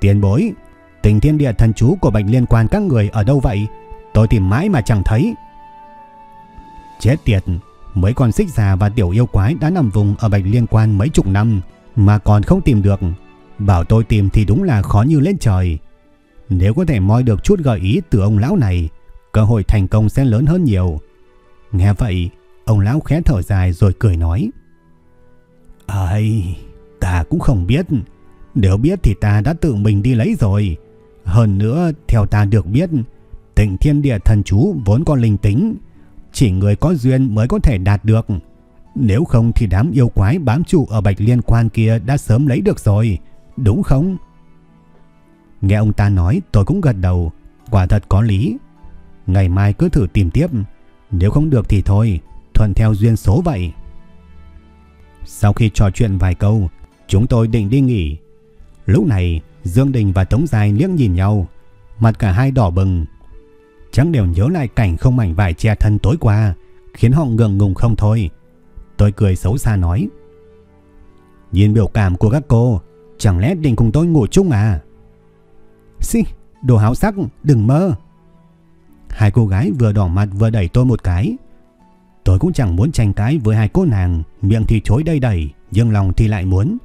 Tiền bối, tình thiên địa thần chú của bệnh liên quan các người ở đâu vậy? Tôi tìm mãi mà chẳng thấy. Chết tiệt, mấy con xích già và tiểu yêu quái đã nằm vùng ở bệnh liên quan mấy chục năm mà còn không tìm được. Bảo tôi tìm thì đúng là khó như lên trời. Nếu có thể moi được chút gợi ý từ ông lão này, cơ hội thành công sẽ lớn hơn nhiều. Nghe vậy, ông lão khẽ thở dài rồi cười nói. Ây, ta cũng không biết. Nếu biết thì ta đã tự mình đi lấy rồi. Hơn nữa, theo ta được biết, tịnh thiên địa thần chú vốn có linh tính. Chỉ người có duyên mới có thể đạt được. Nếu không thì đám yêu quái bám trụ ở bạch liên quan kia đã sớm lấy được rồi. Đúng không? Nghe ông ta nói tôi cũng gật đầu. Quả thật có lý. Ngày mai cứ thử tìm tiếp. Nếu không được thì thôi. Thuận theo duyên số vậy. Sau khi trò chuyện vài câu, chúng tôi định đi nghỉ. Lúc này, Dương Đình và Tống Giai liếc nhìn nhau, mặt cả hai đỏ bừng. Chẳng đều nhớ lại cảnh không mảnh vải che thân tối qua, khiến họ ngượng ngùng không thôi. Tôi cười xấu xa nói. Nhìn biểu cảm của các cô, chẳng lẽ định cùng tôi ngủ chung à? Xì, đồ háo sắc, đừng mơ. Hai cô gái vừa đỏ mặt vừa đẩy tôi một cái. Tôi cũng chẳng muốn tranh cãi với hai cô nàng, miệng thì chối đầy đầy, nhưng lòng thì lại muốn.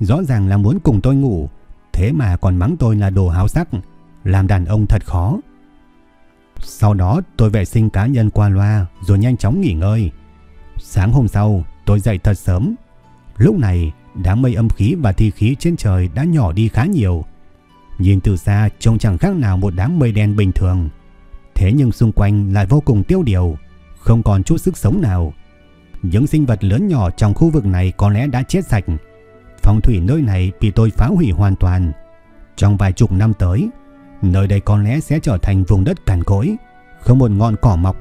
Rõ ràng là muốn cùng tôi ngủ, thế mà còn mắng tôi là đồ háo sắc, làm đàn ông thật khó. Sau đó tôi vệ sinh cá nhân qua loa rồi nhanh chóng nghỉ ngơi. Sáng hôm sau tôi dậy thật sớm. Lúc này đám mây âm khí và thi khí trên trời đã nhỏ đi khá nhiều. Nhìn từ xa trông chẳng khác nào một đám mây đen bình thường. Thế nhưng xung quanh lại vô cùng tiêu điều, không còn chút sức sống nào. Những sinh vật lớn nhỏ trong khu vực này có lẽ đã chết sạch. Phong thủy nơi này bị tôi phá hủy hoàn toàn. Trong vài chục năm tới, nơi đây có lẽ sẽ trở thành vùng đất cằn cỗi, không một ngọn cỏ mọc.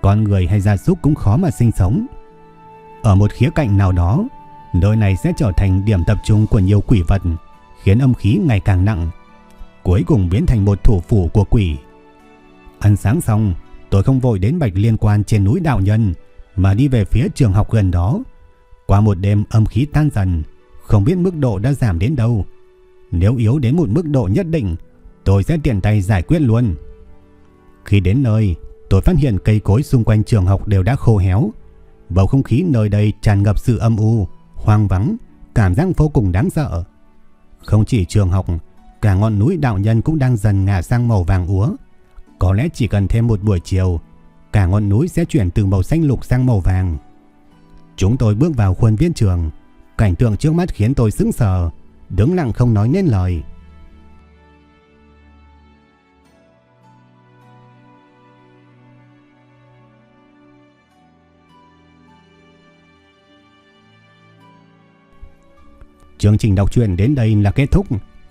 Con người hay gia súc cũng khó mà sinh sống. Ở một khía cạnh nào đó, nơi này sẽ trở thành điểm tập trung của nhiều quỷ vật, khiến âm khí ngày càng nặng, cuối cùng biến thành một thủ phủ của quỷ. Ăn sáng xong, tôi không vội đến bạch liên quan trên núi đạo nhân, mà đi về phía trường học gần đó. Qua một đêm âm khí tan dần, không biết mức độ đã giảm đến đâu. Nếu yếu đến một mức độ nhất định, tôi sẽ tiện tay giải quyết luôn. Khi đến nơi, tôi phát hiện cây cối xung quanh trường học đều đã khô héo. Bầu không khí nơi đây tràn ngập sự âm u, hoang vắng, cảm giác vô cùng đáng sợ. Không chỉ trường học, cả ngọn núi đạo nhân cũng đang dần ngả sang màu vàng úa. Có lẽ chỉ cần thêm một buổi chiều, cả ngọn núi sẽ chuyển từ màu xanh lục sang màu vàng. Chúng tôi bước vào khuôn viên trường, cảnh tượng trước mắt khiến tôi sững sờ, đứng lặng không nói nên lời. Chương trình đọc truyện đến đây là kết thúc.